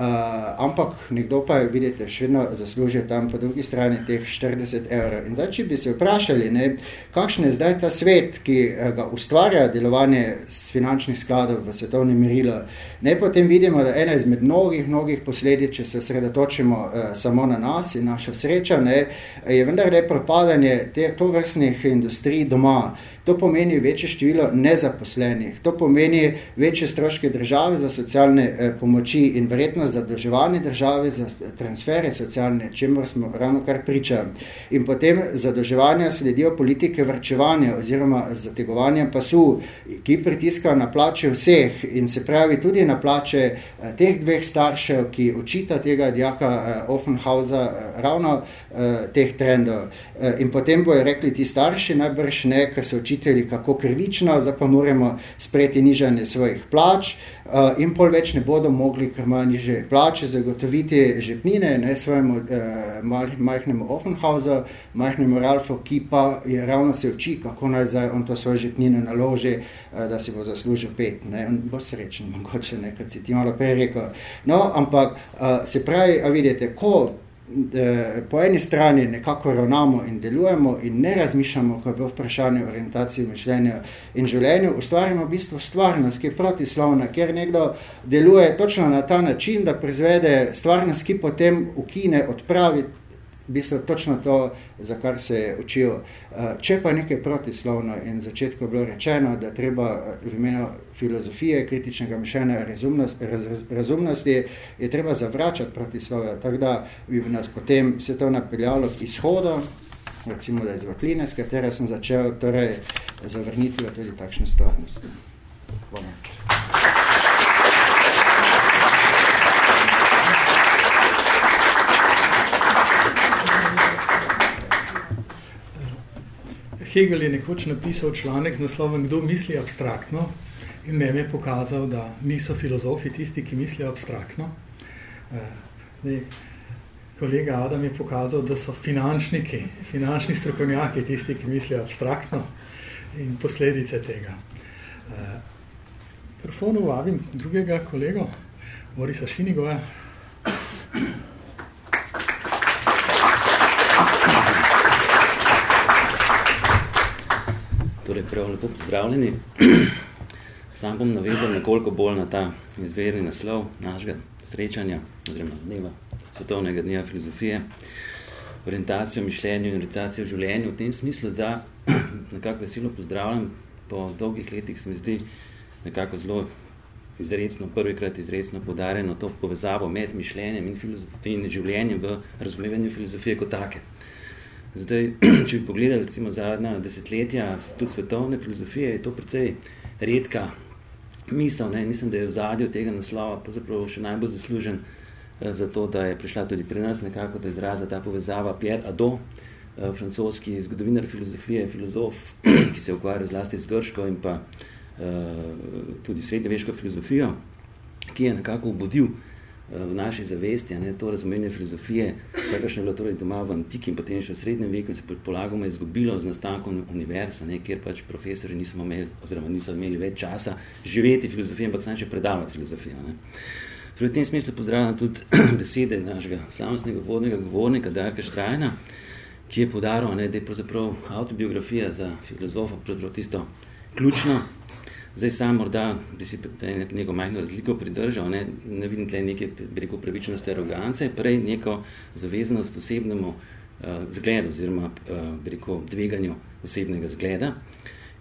ampak nekdo pa je, vidite, še vedno zaslužil tam po drugi strani teh 40 evrov. In zdaj, če bi se vprašali, ne, kakšen je zdaj ta svet, ki ga ustvarja delovanje s finančnih skladov v svetovni merilo, ne, potem vidimo, da ena izmed mnogih, mnogih posledic, če se sredotočimo uh, samo na nas in naša sreča, ne, je vendar le propadanje te, to vrstnih industrij doma. To pomeni večje število nezaposlenih, to pomeni večje stroške države za socialne eh, pomoči in verjetnost zadolževanje države za transfere socialne, čemu smo ravno kar priča. In potem zadolževanja sledijo politike vrčevanja oziroma zategovanja pasu, ki pritiskajo na plače vseh in se pravi tudi na plače eh, teh dveh staršev, ki učita tega dijaka eh, Offenhausa eh, ravno eh, teh trendov. Eh, in potem bojo rekli ti starši najbrž ne, ker so učitelji kako krivično, zdaj pa moramo sprejeti nižanje svojih plač uh, in pol več ne bodo mogli, ker imajo niže plače, zagotoviti žepnine ne, svojemu uh, majhnemu Offenhausu fazo majhnemu Ralfu, ki pa je ravno se uči, kako naj zdaj on to svojo žepnino naloži, uh, da si bo zaslužil pet. Ne? On bo srečen, mogoče nekaj si ti malo prej rekel. No, ampak uh, se pravi, a vidite, ko po eni strani nekako ravnamo in delujemo in ne razmišljamo, ko je bilo vprašanje orientacije mišljenja in življenju, ustvarjamo v bistvu stvarnost, ki je protislovna, kjer nekdo deluje točno na ta način, da prezvede stvarnost, ki potem ukine, odpravi v bistvu točno to, za kar se je učil. Eh, če pa nekaj protislovno in v začetku je bilo rečeno, da treba eh, v imenu filozofije, kritičnega mišljenja, razumnosti, raz, razumnosti, je treba zavračati protislove, tako da bi nas potem se to napeljalo k izhodu, recimo da iz Votline, s katera sem začel torej zavrniti tudi takšne stvarnosti. Hvala. Hegel je nekoč napisal članek z naslovom Kdo misli abstraktno in nam je pokazal, da niso filozofi tisti, ki mislijo abstraktno. Zdaj, kolega Adam je pokazal, da so finančniki, finančni strokovnjaki tisti, ki mislijo abstraktno in posledice tega. Mikrofonu vabim drugega kolego, Borisa Šinigoja. Prav lepo pozdravljeni. Sam bom navezal nekoliko bolj na ta izverni naslov našega srečanja, oziroma dneva, svetovnega dneva filozofije, orientacijo, mišljenju in orientacijo življenju, v tem smislu, da nekako veselo pozdravljam, po dolgih letih se mi zdi nekako zelo izredno, prvikrat izredno podarjeno to povezavo med mišljenjem in, in življenjem v razumevanju filozofije kot take. Zdaj, če bi pogledali recimo zadnja desetletja tudi svetovne filozofije, je to precej redka misel. Ne? Mislim, da je v zadju tega naslova še najbolj zaslužen eh, za to, da je prišla tudi pri nas nekako da izraza ta povezava Pierre Adot, eh, francoski zgodovinar filozofije, filozof, ki se je ukvarjal zlasti z grško in pa eh, tudi srednjeveško filozofijo, ki je nekako obudil Eh, v naši zavesti, ne, to razumenje filozofije, kakršno je bilo torej doma v antiki in potem še v srednjem veku, se polagoma izgubilo z nastankom univerza, ne, kjer pač profesori niso imeli, oziroma niso imeli več časa živeti filozofijo, ampak samo še predavati filozofijo. Ne. Torej, v tem smislu pozdravljam tudi besede našega slavnostnega vodnega govornika Darka Štrajna, ki je podaril, ne, da je pravzaprav avtobiografija za filozofa pravzaprav tisto ključno Zdaj sam morda bi si neko majhno razliko pridržal, ne, ne vidim tle neke, bi rekel, pravičnosti arogance, prej neko zaveznost osebnemu uh, zgledu oziroma, uh, bi rekel, dveganju osebnega zgleda.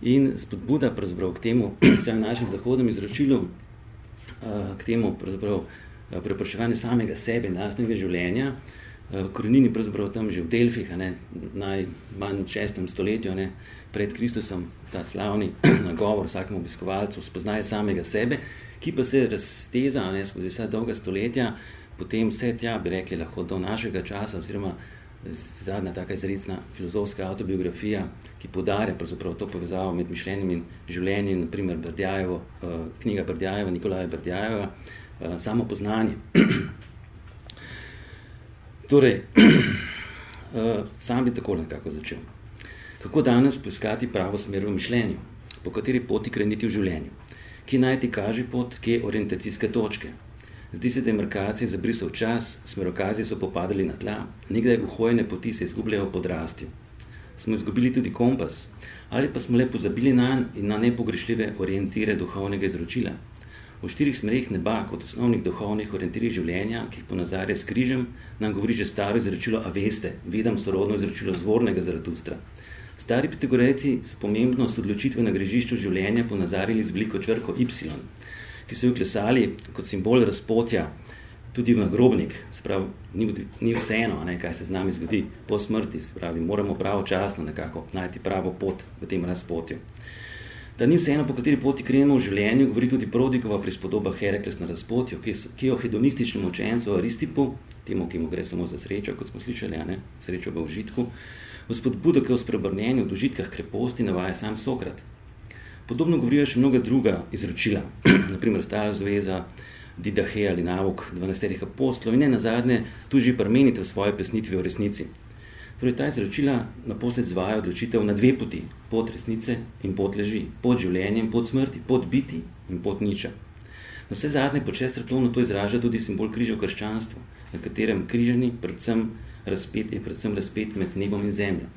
In spodbuda pravzaprav k temu, vse v našem zahodnem izročilu, uh, k temu pravzaprav uh, preproševanju samega sebe, nasnega življenja, uh, korenini pravzaprav tam že v Delfih, ne, najmanj v šestem stoletju, ne, pred Kristusom, ta slavni nagovor vsakemu obiskovalcu, spoznaje samega sebe, ki pa se razteza ne, skozi vse dolga stoletja, potem vse tja, bi rekli, lahko do našega časa, oziroma zadnja taka izredna filozofska autobiografija, ki podarja pravzaprav to povezavo med mišljenjem in življenjem, naprimer Brdjajevo, uh, knjiga Brdjajeva, Nikolaja Brdjajeva, uh, samo poznanje. torej, sam bi tako nekako začel. Kako danes poiskati pravo smer v mišljenju, po kateri poti kreniti v življenju, ki najti kaže pot, kje orientacijske točke. Zdi se, da je markacija zabrisal čas, smerokazi so popadali na tla, nekdaj uhojene poti se izgubljajo pod rastjo. Smo izgubili tudi kompas, ali pa smo le pozabili na in na nepogrešljive orientire duhovnega izročila. V štirih smerih neba, kot osnovnih duhovnih orientirih življenja, ki jih ponazarja s križem, nam govori že staro izročilo Aveste, vedam sorodno izročilo zvornega Zaratustra. Stari pitagorejci so pomembnost odločitve na grežišču življenja ponazarili z veliko črko Y, ki so jo klesali kot simbol razpotja tudi v nagrobnik. Sprav, ni, ni vseeno, ne, kaj se z nami zgodi po smrti. Spravi, moramo pravočasno nekako najti pravo pot v tem razpotju. Da ni vseeno, po kateri poti krenemo v življenju, govori tudi Prodikova prispodoba Herakles na razpotju, ki, ki je o hedonističnem učencu Aristipu, temu, ki mu gre samo za srečo, kot smo slišali, ne, srečo v užitku, V spodbudo k spreobrnjenju v dožitkah kreposti navaja sam Sokrat. Podobno govorijo še mnoga druga izročila, naprimer Stara zveza, Didahe ali Navok, 12 apostolov in ne nazadnje tudi Parmenite v svoje pesnitvi o resnici. Torej, ta izročila naposled zvaja odločitev na dve poti, pot resnice in pot leži, pot življenja in pot smrti, pot biti in pot niča. Na vse zadnje pod šestratovno to izraža tudi simbol križa v krščanstvu, na katerem križani predvsem razpet, je predvsem razpet med nebom in zemljo.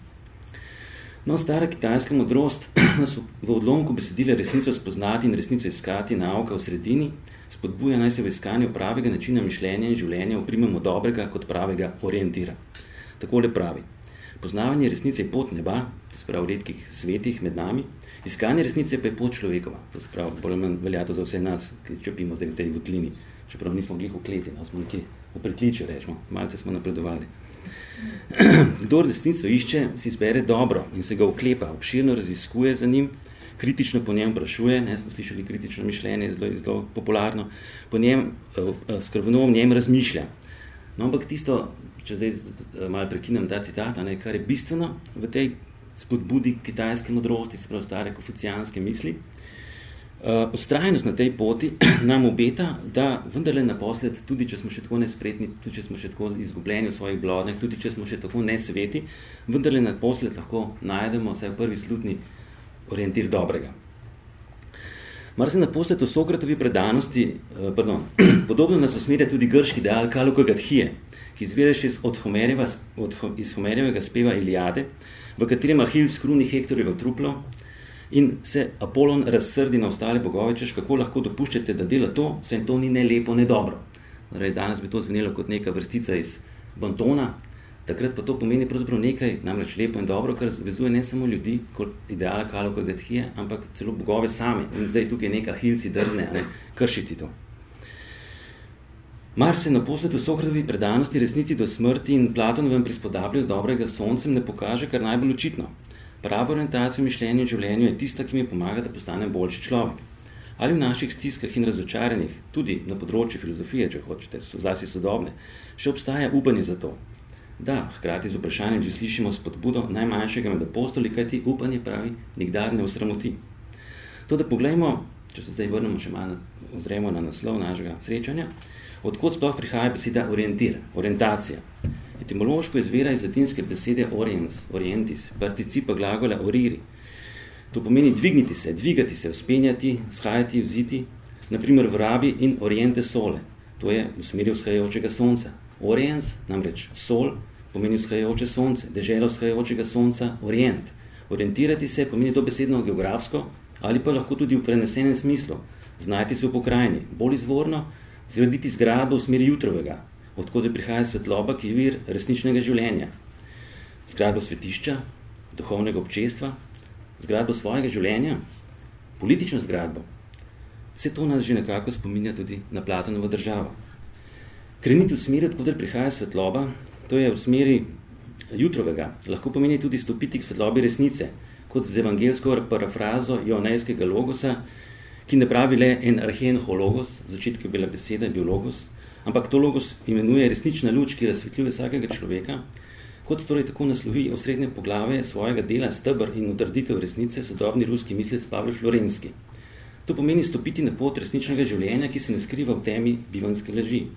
No, stara kitajska modrost nas v odlomku besedila resnico spoznati in resnico iskati nauka v sredini, spodbuja naj se v iskanju pravega načina mišljenja in življenja uprimemo dobrega kot pravega orientira. Takole pravi. Poznavanje resnice je pot neba, to se pravi redkih svetih med nami, iskanje resnice pa je pot človekova, to se pravi, bolj manj velja to za vse nas, ki čepimo zdaj v tej votlini, čeprav nismo glih ukleti, no, smo nekje v prekličju, rečemo, malce smo napredovali. Kdor resnico išče, si izbere dobro in se ga uklepa, obširno raziskuje za njim, kritično po njem vprašuje, ne smo slišali kritično mišljenje, zelo, zelo popularno, po njem, eh, eh, skrbno v njem razmišlja. No, ampak tisto, če zdaj eh, malo prekinem ta citat, ne, kar je bistveno v tej spodbudi kitajske modrosti, se pravi stare koficijanske misli, uh, ustrajnost na tej poti nam obeta, da vendarle naposled, tudi če smo še tako nespretni, tudi če smo še tako izgubljeni v svojih blodneh, tudi če smo še tako nesveti, vendarle naposled lahko najdemo vsaj prvi slutni orientir dobrega. Mar se naposled v Sokratovi predanosti, uh, pardon, podobno nas usmerja tudi grški ideal Kalokogathije, ki izvira še od, Homerjeva, od iz Homerjevega speva Iliade, v katerem Ahil skruni Hektorjevo truplo in se Apolon razsrdi na ostale bogove, češ kako lahko dopuščate, da dela to, se to ni ne lepo, ne dobro. Torej, danes bi to zvenelo kot neka vrstica iz Bantona, takrat pa to pomeni pravzaprav nekaj, namreč lepo in dobro, kar zvezuje ne samo ljudi kot ideala Kalokogathije, ampak celo bogove sami. In zdaj tukaj neka Ahil si drzne, ne, kršiti to. Mar se naposled v Sokratovi predanosti resnici do smrti in Platonovem prispodablju dobrega soncem ne pokaže kar najbolj očitno. Prava orientacija v mišljenju in življenju je tista, ki mi pomaga, da postanem boljši človek. Ali v naših stiskah in razočaranjih, tudi na področju filozofije, če hočete, so zlasti sodobne, še obstaja upanje za to. Da, hkrati z vprašanjem že slišimo spodbudo najmanjšega med apostoli, kaj ti upanje pravi, nikdar ne usramoti. To, da poglejmo, če se zdaj vrnemo še malo, ozremo na naslov našega srečanja, Odkot sploh prihaja beseda orientir, orientacija? Etimološko izvira iz latinske besede oriens, orientis, participa glagola oriri. To pomeni dvigniti se, dvigati se, uspenjati, shajati, vziti, naprimer v rabi in oriente sole, to je v smeri vzhajajočega sonca. Oriens, namreč sol, pomeni vzhajajoče sonce, deželo vzhajajočega sonca, orient. Orientirati se pomeni to besedno geografsko ali pa lahko tudi v prenesenem smislu, znajti se v pokrajini, bolj izvorno, zgraditi zgradbo v smeri jutrovega, odkud prihaja svetloba, ki je vir resničnega življenja. Zgradbo svetišča, duhovnega občestva, zgradbo svojega življenja, politično zgradbo. Vse to nas že nekako spominja tudi na Platonovo državo. Kreniti v smeri, odkud prihaja svetloba, to je v smeri jutrovega, lahko pomeni tudi stopiti k svetlobi resnice, kot z evangelsko parafrazo Ionejskega logosa, ki ne pravi le en arhen hologos, v začetku je bila beseda, je bil logos, ampak to logos imenuje resnična luč, ki razsvetljuje vsakega človeka, kot torej tako naslovi osrednje poglave svojega dela stebr in utrditev resnice sodobni ruski mislec Pavel Florenski. To pomeni stopiti na pot resničnega življenja, ki se ne skriva v temi bivanske leži.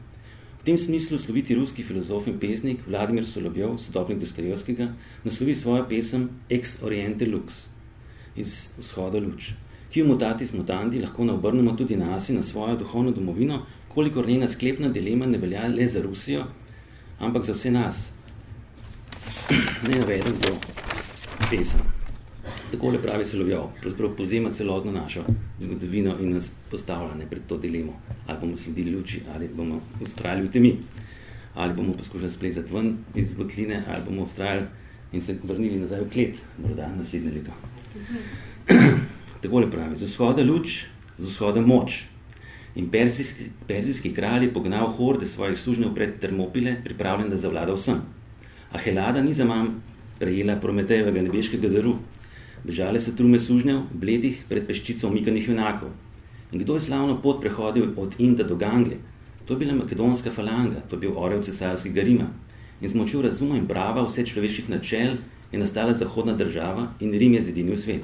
V tem smislu sloviti ruski filozof in pesnik Vladimir Solovjov, sodobnik Dostojevskega, naslovi svojo pesem Ex Oriente Lux, iz vzhoda luč ki jo mutatis mutandi lahko naobrnemo tudi nas in na svojo duhovno domovino, kolikor njena sklepna dilema ne velja le za Rusijo, ampak za vse nas. Ne navedem to pesem. Takole pravi Solovjov, pravzaprav povzema celotno našo zgodovino in nas postavlja ne pred to dilemo, ali bomo sledili luči, ali bomo ustrajali v temi, ali bomo poskušali splezati ven iz votline, ali bomo ustrajali in se vrnili nazaj v klet, morda naslednje leto. Takole pravi, z vzhoda luč, z vzhoda moč. In perzijski, perzijski kralj je pognal horde svojih služnev pred Termopile, pripravljen, da zavlada vsem. A Helada ni za mam prejela Prometejevega nebeškega daru. Bežale so trume služnev, bledih pred peščico omikanih junakov. In kdo je slavno pot prehodil od Inda do Gange? To je bila makedonska falanga, to je bil orel cesarskega Rima. In z močjo razuma in prava vse človeških načel je nastala zahodna država in Rim je zedinil svet.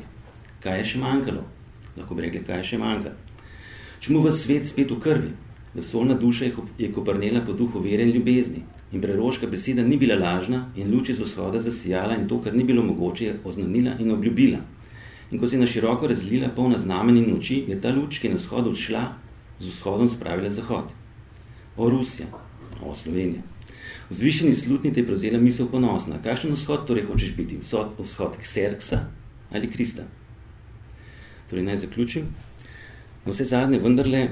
Kaj je še manjkalo? Lahko bi rekli, kaj je še manjkalo. Čemu v svet spet v krvi? Vesolna duša je koprnela po duhu vere in ljubezni. In preroška beseda ni bila lažna in luč iz vzhoda zasijala in to, kar ni bilo mogoče, je oznanila in obljubila. In ko se je na široko razlila, polna znamen in noči, je ta luč, ki je na vzhodu odšla, z vzhodom spravila zahod. O Rusija, o Slovenija. V zvišeni slutni te je prevzela misel ponosna. Kakšen vzhod torej hočeš biti? Vzhod, vzhod Kserksa ali Krista? Torej naj zaključim. Vse zadnje, vendarle,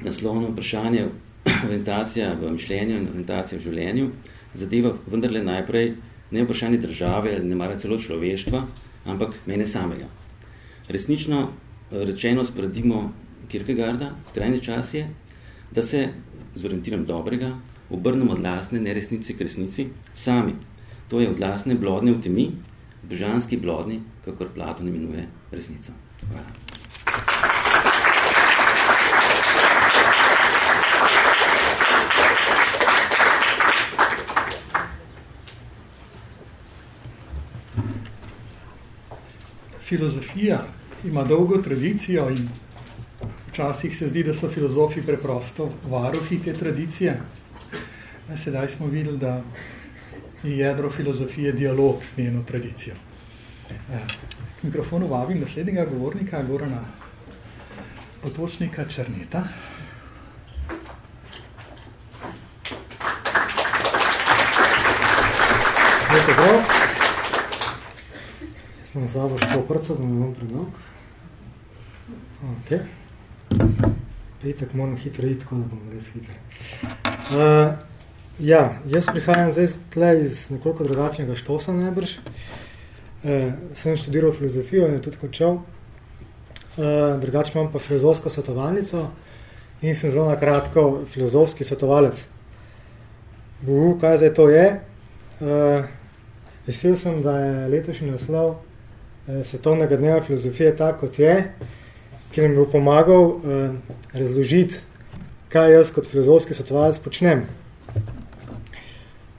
naslovno vprašanje orientacija v mišljenju in orientacija v življenju zadeva vendarle najprej ne vprašanje države ne mara celo človeštva, ampak mene samega. Resnično rečeno s paradigmo Kierkegaarda, skrajni čas je, da se z orientiram dobrega obrnemo od lastne neresnici k resnici sami. To je od lastne blodne v temi, božanski blodni, kakor Platon imenuje resnico. Hvala. Filozofija ima dolgo tradicijo in včasih se zdi, da so filozofi preprosto varuhi te tradicije. Sedaj smo videli, da je jedro filozofije dialog s njeno tradicijo. K mikrofonu vabim naslednjega govornika, Gorana Potočnika Črneta. Lepo zdrav. Jaz smo na sabo štoprca, da ne bom predolg. Ok. Petek moram hitro iti, tako da bom res hitro. Uh, ja, jaz prihajam zdaj tle iz nekoliko drugačnega štosa najbrž. Uh, sem študiral filozofijo in tudi končal. Uh, drugače imam pa filozofsko svetovalnico in sem zelo na kratko filozofski svetovalec. Buhu, kaj zdaj to je? Uh, vesel sem, da je letošnji naslov svetovnega dneva filozofije tak, kot je, ker mi bo pomagal uh, razložiti, kaj jaz kot filozofski svetovalec počnem.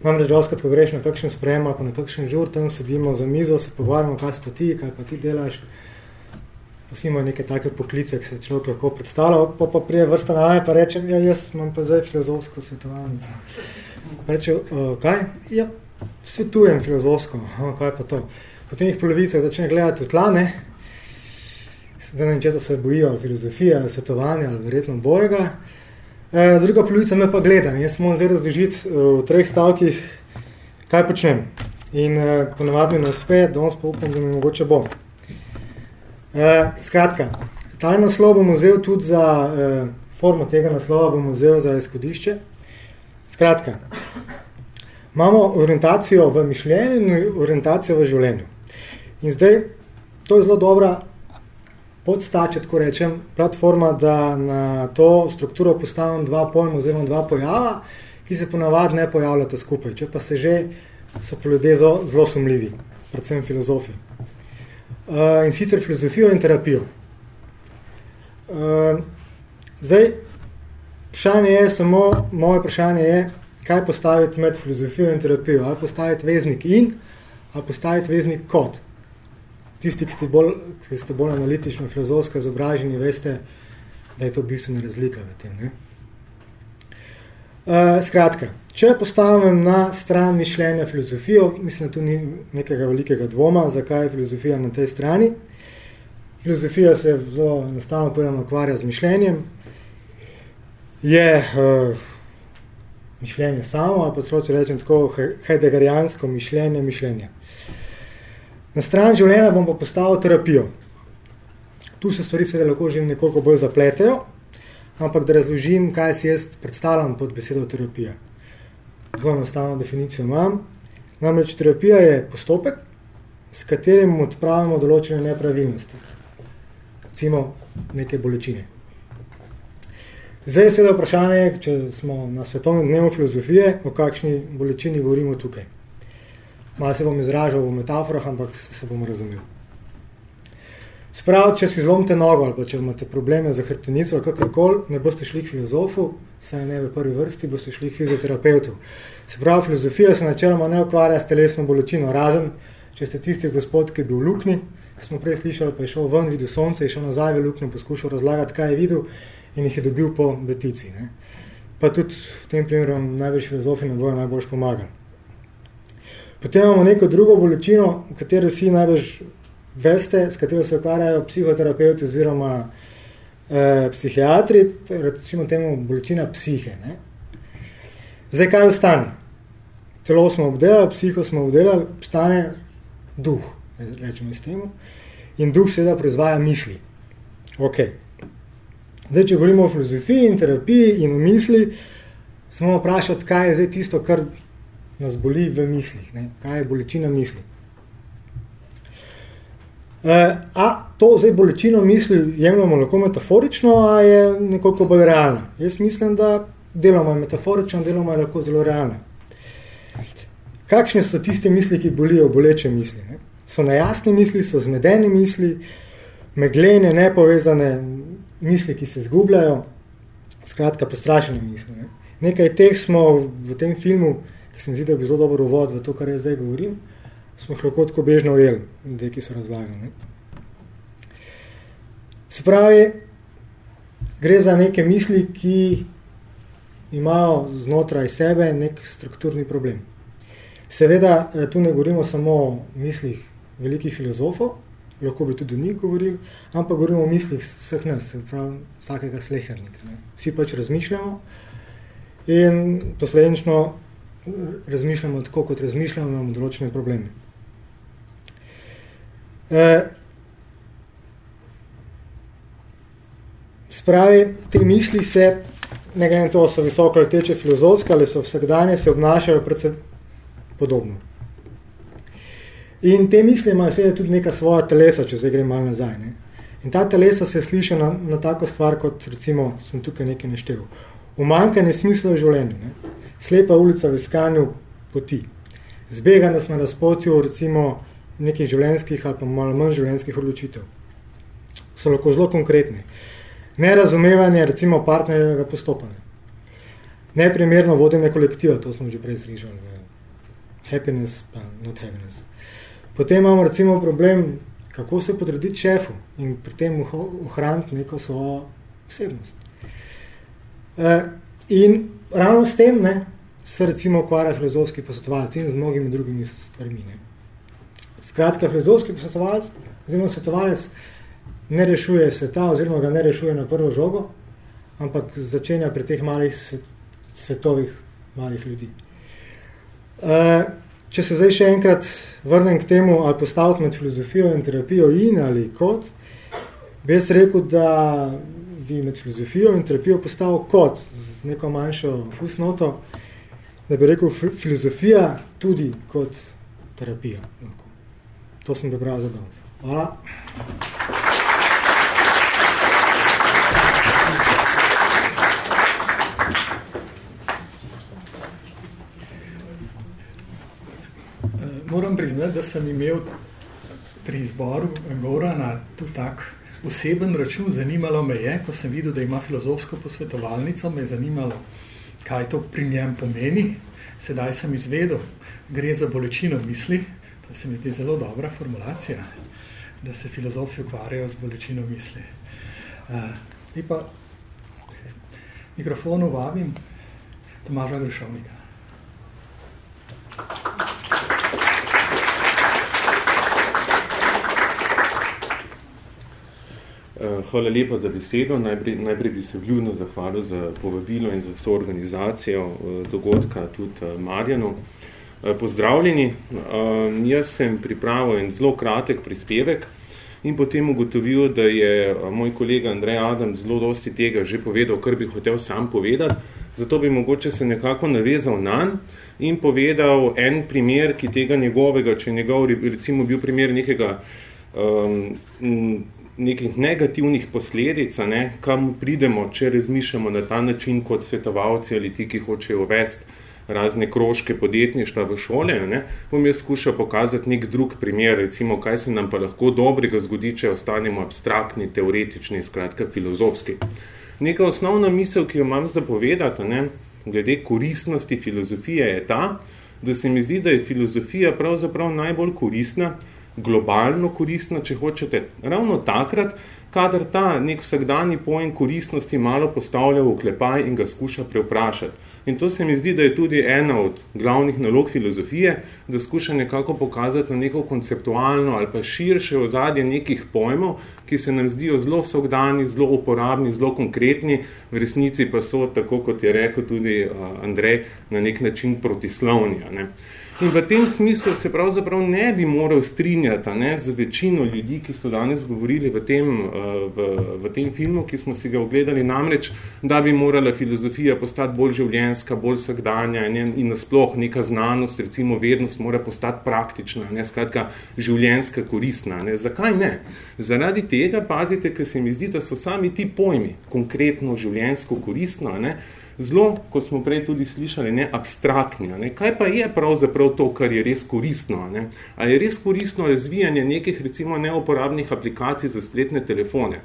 Namreč doskrat, ko greš na kakšen sprejem ali pa na kakšen žur, tam sedimo za mizo, se pogovarjamo, kaj si ti, kaj pa ti delaš. Pa si ima neke take poklice, ki se človek lahko predstavlja, pa pa prije vrsta na me, pa rečem, ja, jaz imam pa zdaj filozofsko svetovalnico. Reče, uh, kaj? Ja, svetujem filozofsko, Aha, kaj pa to? Potem jih polovica začne gledati v tla, ne? Zdaj ne česa se bojijo, filozofije, ali svetovanja, ali verjetno bojega. E, druga polovica me pa gleda in jaz moram zdaj razložiti v treh stavkih, kaj počnem. In e, ponavadi mi ne uspe, danes pa upam, da mi mogoče bo. E, skratka, ta naslov bom vzel tudi za, e, formo tega naslova bom vzel za izhodišče. Skratka, imamo orientacijo v mišljenju in orientacijo v življenju. In zdaj, to je zelo dobra podstače, tako rečem, platforma, da na to strukturo postavim dva pojma oziroma dva pojava, ki se ponavadi ne pojavljata skupaj. Če pa se že, so pa ljudje zelo sumljivi, predvsem filozofi. Uh, in sicer filozofijo in terapijo. Uh, zdaj, vprašanje je samo, moje vprašanje je, kaj postaviti med filozofijo in terapijo. Ali postaviti veznik in, ali postaviti veznik kot. Tisti, ki ste bolj, ki ste bolj analitično, filozofsko izobraženi, veste, da je to bistvena razlika v tem. Ne? Uh, skratka, če postavim na stran mišljenja filozofijo, mislim, da tu ni nekega velikega dvoma, zakaj je filozofija na tej strani. Filozofija se zelo enostavno povedano ukvarja z mišljenjem, je uh, mišljenje samo, ali pa celo, če rečem tako, heidegerijansko mišljenje mišljenja. Na stran življenja bom pa postavil terapijo. Tu se stvari seveda lahko že nekoliko bolj zapletejo, ampak da razložim, kaj si jaz predstavljam pod besedo terapija. Zelo enostavno definicijo imam. Namreč terapija je postopek, s katerim odpravimo določene nepravilnosti. Recimo neke bolečine. Zdaj je seveda vprašanje, če smo na svetovnem dnevu filozofije, o kakšni bolečini govorimo tukaj. Malo se bom izražal v metaforah, ampak se bom razumel. Sprav, če si zlomite nogo ali pa če imate probleme za hrbtenico ali kakorkoli, ne boste šli k filozofu, saj ne v prvi vrsti, boste šli k fizioterapeutu. Se pravi, filozofija se načeloma ne ukvarja s telesno bolečino, razen, če ste tisti gospod, ki je bil v luknji, smo prej slišali, pa je šel ven, videl sonce, je šel nazaj v luknjo, poskušal razlagati, kaj je videl in jih je dobil po betici. Ne. pa tudi v tem primeru največ filozofi ne bojo najbolj pomagali. Potem imamo neko drugo bolečino, katero vsi največ veste, s katero se ukvarjajo psihoterapeuti oziroma eh, psihiatri, recimo temu bolečina psihe. Ne? Zdaj, kaj ostane? Telo smo obdelali, psiho smo obdelali, ostane duh, rečemo s temu, in duh seveda proizvaja misli. Okay. Zdaj, če govorimo o filozofiji in terapiji in o misli, samo vprašati, kaj je zdaj tisto, kar nas boli v mislih, ne? kaj je bolečina misli. E, a to zdaj bolečino misli jemljamo lahko metaforično, a je nekoliko bolj realno? Jaz mislim, da deloma je metaforično, deloma je lahko zelo realno. Kakšne so tiste misli, ki bolijo boleče misli? Ne? So nejasne misli, so zmedene misli, meglene, nepovezane, misli, ki se zgubljajo, skratka, prestrašene misli. Ne. Nekaj teh smo v tem filmu, ki se mi zdi, da je bil zelo dober uvod v to, kar jaz zdaj govorim, smo jih lahko tako bežno ujeli, ljudje, ki so razlagali. Se pravi, gre za neke misli, ki imajo znotraj sebe nek strukturni problem. Seveda, eh, tu ne govorimo samo o mislih velikih filozofov, lahko bi tudi o njih govorili, ampak govorimo o mislih vseh nas, pravi, vsakega slehernika. Ne. Vsi pač razmišljamo in posledično razmišljamo tako, kot razmišljamo, imamo določene probleme. E, spravi, te misli se, ne glede to, so visoko leteče filozofske ali so vsakdanje, se obnašajo predvsem podobno. In te misli imajo seveda tudi neka svoja telesa, če zdaj grem malo nazaj. Ne? In ta telesa se sliši na, na tako stvar, kot recimo sem tukaj nekaj neštel. Umankanje smisla v življenju. Ne? Slepa ulica v iskanju poti. Zbeganost na razpotju recimo nekih življenjskih ali pa malo manj življenjskih odločitev. So lahko zelo konkretne. Nerazumevanje recimo partnerjevega postopanja. Neprimerno vodenje kolektiva, to smo že prej slišali. Happiness pa not happiness. Potem imamo recimo problem, kako se podrediti šefu in pri tem ohraniti neko svojo osebnost. E, in ravno s tem ne, se recimo ukvarja filozofski posvetovalec in z mnogimi drugimi stvarmi. Ne. Skratka, filozofski posvetovalec oziroma svetovalec ne rešuje sveta oziroma ga ne rešuje na prvo žogo, ampak začenja pri teh malih svetovih malih ljudi. E, Če se zdaj še enkrat vrnem k temu, ali postaviti med filozofijo in terapijo in ali kot, bi jaz rekel, da bi med filozofijo in terapijo postavil kot z neko manjšo fusnoto, da bi rekel filozofija tudi kot terapija. To sem prebral za danes. Hvala. moram priznati, da sem imel pri izboru Gorana tu tak oseben račun. Zanimalo me je, ko sem videl, da ima filozofsko posvetovalnico, me je zanimalo, kaj to pri njem pomeni. Sedaj sem izvedel, gre za bolečino misli, da se mi zdi zelo dobra formulacija, da se filozofi ukvarjajo z bolečino misli. Uh, pa mikrofonu vabim Tomaža Gršovnika. Hvala lepa za besedo. Najprej, najprej bi se vljudno zahvalil za povabilo in za vso organizacijo eh, dogodka tudi eh, Marjanu. Pozdravljeni. Jaz sem pripravil en zelo kratek prispevek in potem ugotovil, da je moj kolega Andrej Adam zelo dosti tega že povedal, kar bi hotel sam povedati. Zato bi mogoče se nekako navezal na in povedal en primer, ki tega njegovega, če njegov recimo bil primer nekega um, nekih negativnih posledic, ne, kam pridemo, če razmišljamo na ta način kot svetovalci ali ti, ki hočejo uvesti razne krožke podjetništva v šole, ne, bom jaz skušal pokazati nek drug primer, recimo, kaj se nam pa lahko dobrega zgodi, če ostanemo abstraktni, teoretični, skratka filozofski. Neka osnovna misel, ki jo imam zapovedati, ne, glede koristnosti filozofije je ta, da se mi zdi, da je filozofija pravzaprav najbolj koristna, globalno koristna, če hočete, ravno takrat, kadar ta nek vsakdanji pojem koristnosti malo postavlja v oklepaj in ga skuša preoprašati. In to se mi zdi, da je tudi ena od glavnih nalog filozofije, da skuša nekako pokazati na neko konceptualno ali pa širše ozadje nekih pojmov, ki se nam zdijo zelo vsakdani, zelo uporabni, zelo konkretni, v resnici pa so, tako kot je rekel tudi Andrej, na nek način protislovni. Ne. In v tem smislu se pravzaprav ne bi moral strinjati ne, z večino ljudi, ki so danes govorili v tem, v, v tem filmu, ki smo si ga ogledali, namreč, da bi morala filozofija postati bolj življenjska, bolj vsakdanja ne, in nasploh neka znanost, recimo vednost, mora postati praktična, ne, skratka, življenjska, koristna. Ne. Zakaj ne? Zaradi tega, pazite, ker se mi zdi, da so sami ti pojmi, konkretno življenjsko koristno, ne, zelo, kot smo prej tudi slišali, ne, abstraktni. Ne. Kaj pa je pravzaprav to, kar je res koristno? Ne? A je res koristno razvijanje nekih, recimo, neuporabnih aplikacij za spletne telefone?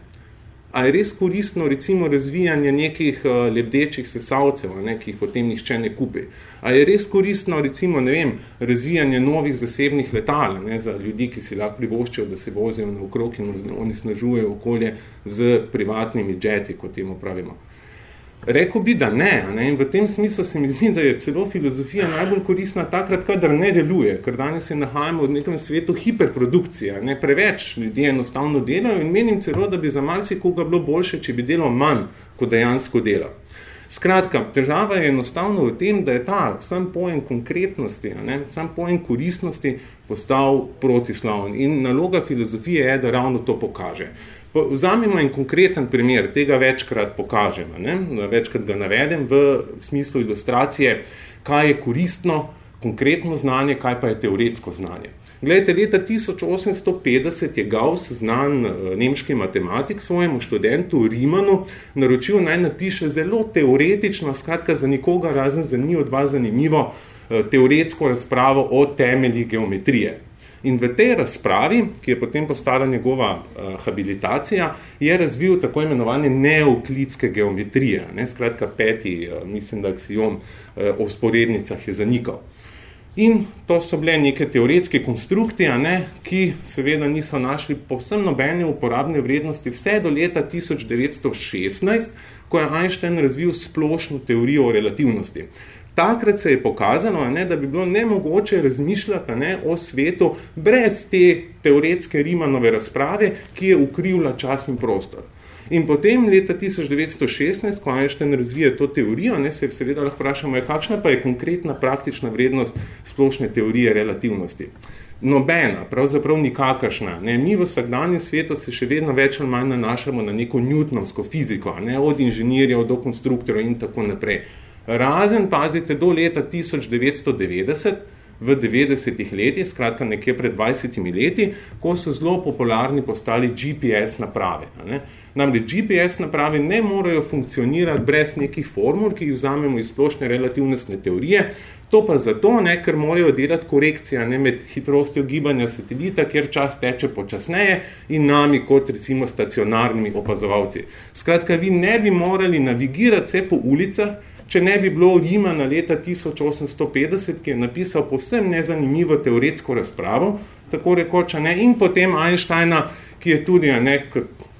A je res koristno, recimo, razvijanje nekih uh, lebdečih sesalcev, ne, ki jih potem nihče ne kupi? A je res koristno, recimo, ne vem, razvijanje novih zasebnih letal ne, za ljudi, ki si lahko privoščijo, da se vozijo na okrog in oni snažujejo okolje z privatnimi jeti, kot temu pravimo? Rekl bi, da ne, ne. In v tem smislu se mi zdi, da je celo filozofija najbolj koristna takrat, kadar ne deluje, ker danes se nahajamo v nekem svetu hiperprodukcije. Ne. Preveč ljudi enostavno delajo in menim celo, da bi za marsikoga bilo boljše, če bi delal manj, kot dejansko dela. Skratka, težava je enostavno v tem, da je ta sam pojem konkretnosti, ne, sam pojem koristnosti postal protislavn. In naloga filozofije je, da ravno to pokaže. Vzamimo en konkreten primer, tega večkrat pokažem, ne? večkrat ga navedem v smislu ilustracije, kaj je koristno, konkretno znanje, kaj pa je teoretsko znanje. Glejte, leta 1850 je Gauss, znan eh, nemški matematik, svojemu študentu Rimanu naročil naj napiše zelo teoretično, skratka za nikoga razen za njih od vas zanimivo, eh, teoretsko razpravo o temeljih geometrije. In v tej razpravi, ki je potem postala njegova uh, habilitacija, je razvil tako imenovane neoklitske geometrije. Ne? Skratka, peti, uh, mislim, da aksijom uh, o sporednicah je zanikal. In to so bile neke teoretske konstrukcije, ne, ki seveda niso našli povsem nobene uporabne vrednosti vse do leta 1916, ko je Einstein razvil splošno teorijo o relativnosti. Takrat se je pokazalo, ne, da bi bilo nemogoče razmišljati ne, o svetu brez te teoretske Rimanove razprave, ki je ukrivla čas in prostor. In potem leta 1916, ko Einstein razvije to teorijo, ne, se seveda lahko vprašamo, kakšna pa je konkretna praktična vrednost splošne teorije relativnosti. Nobena, pravzaprav nikakršna. Ne. Mi v vsakdanjem svetu se še vedno več ali manj nanašamo na neko newtonovsko fiziko, ne, od inženirjev do konstruktorjev in tako naprej. Razen, pazite, do leta 1990, v 90-ih letih, skratka nekje pred 20 leti, ko so zelo popularni postali GPS naprave. Ne? Namreč GPS naprave ne morejo funkcionirati brez nekih formul, ki jih vzamemo iz splošne relativnostne teorije, to pa zato, ne, ker morajo delati korekcija ne, med hitrostjo gibanja satelita, kjer čas teče počasneje in nami kot recimo stacionarnimi opazovalci. Skratka, vi ne bi morali navigirati vse po ulicah, če ne bi bilo Rima na leta 1850, ki je napisal povsem nezanimivo teoretsko razpravo, tako rekoč, ne, in potem Einsteina, ki je tudi ne,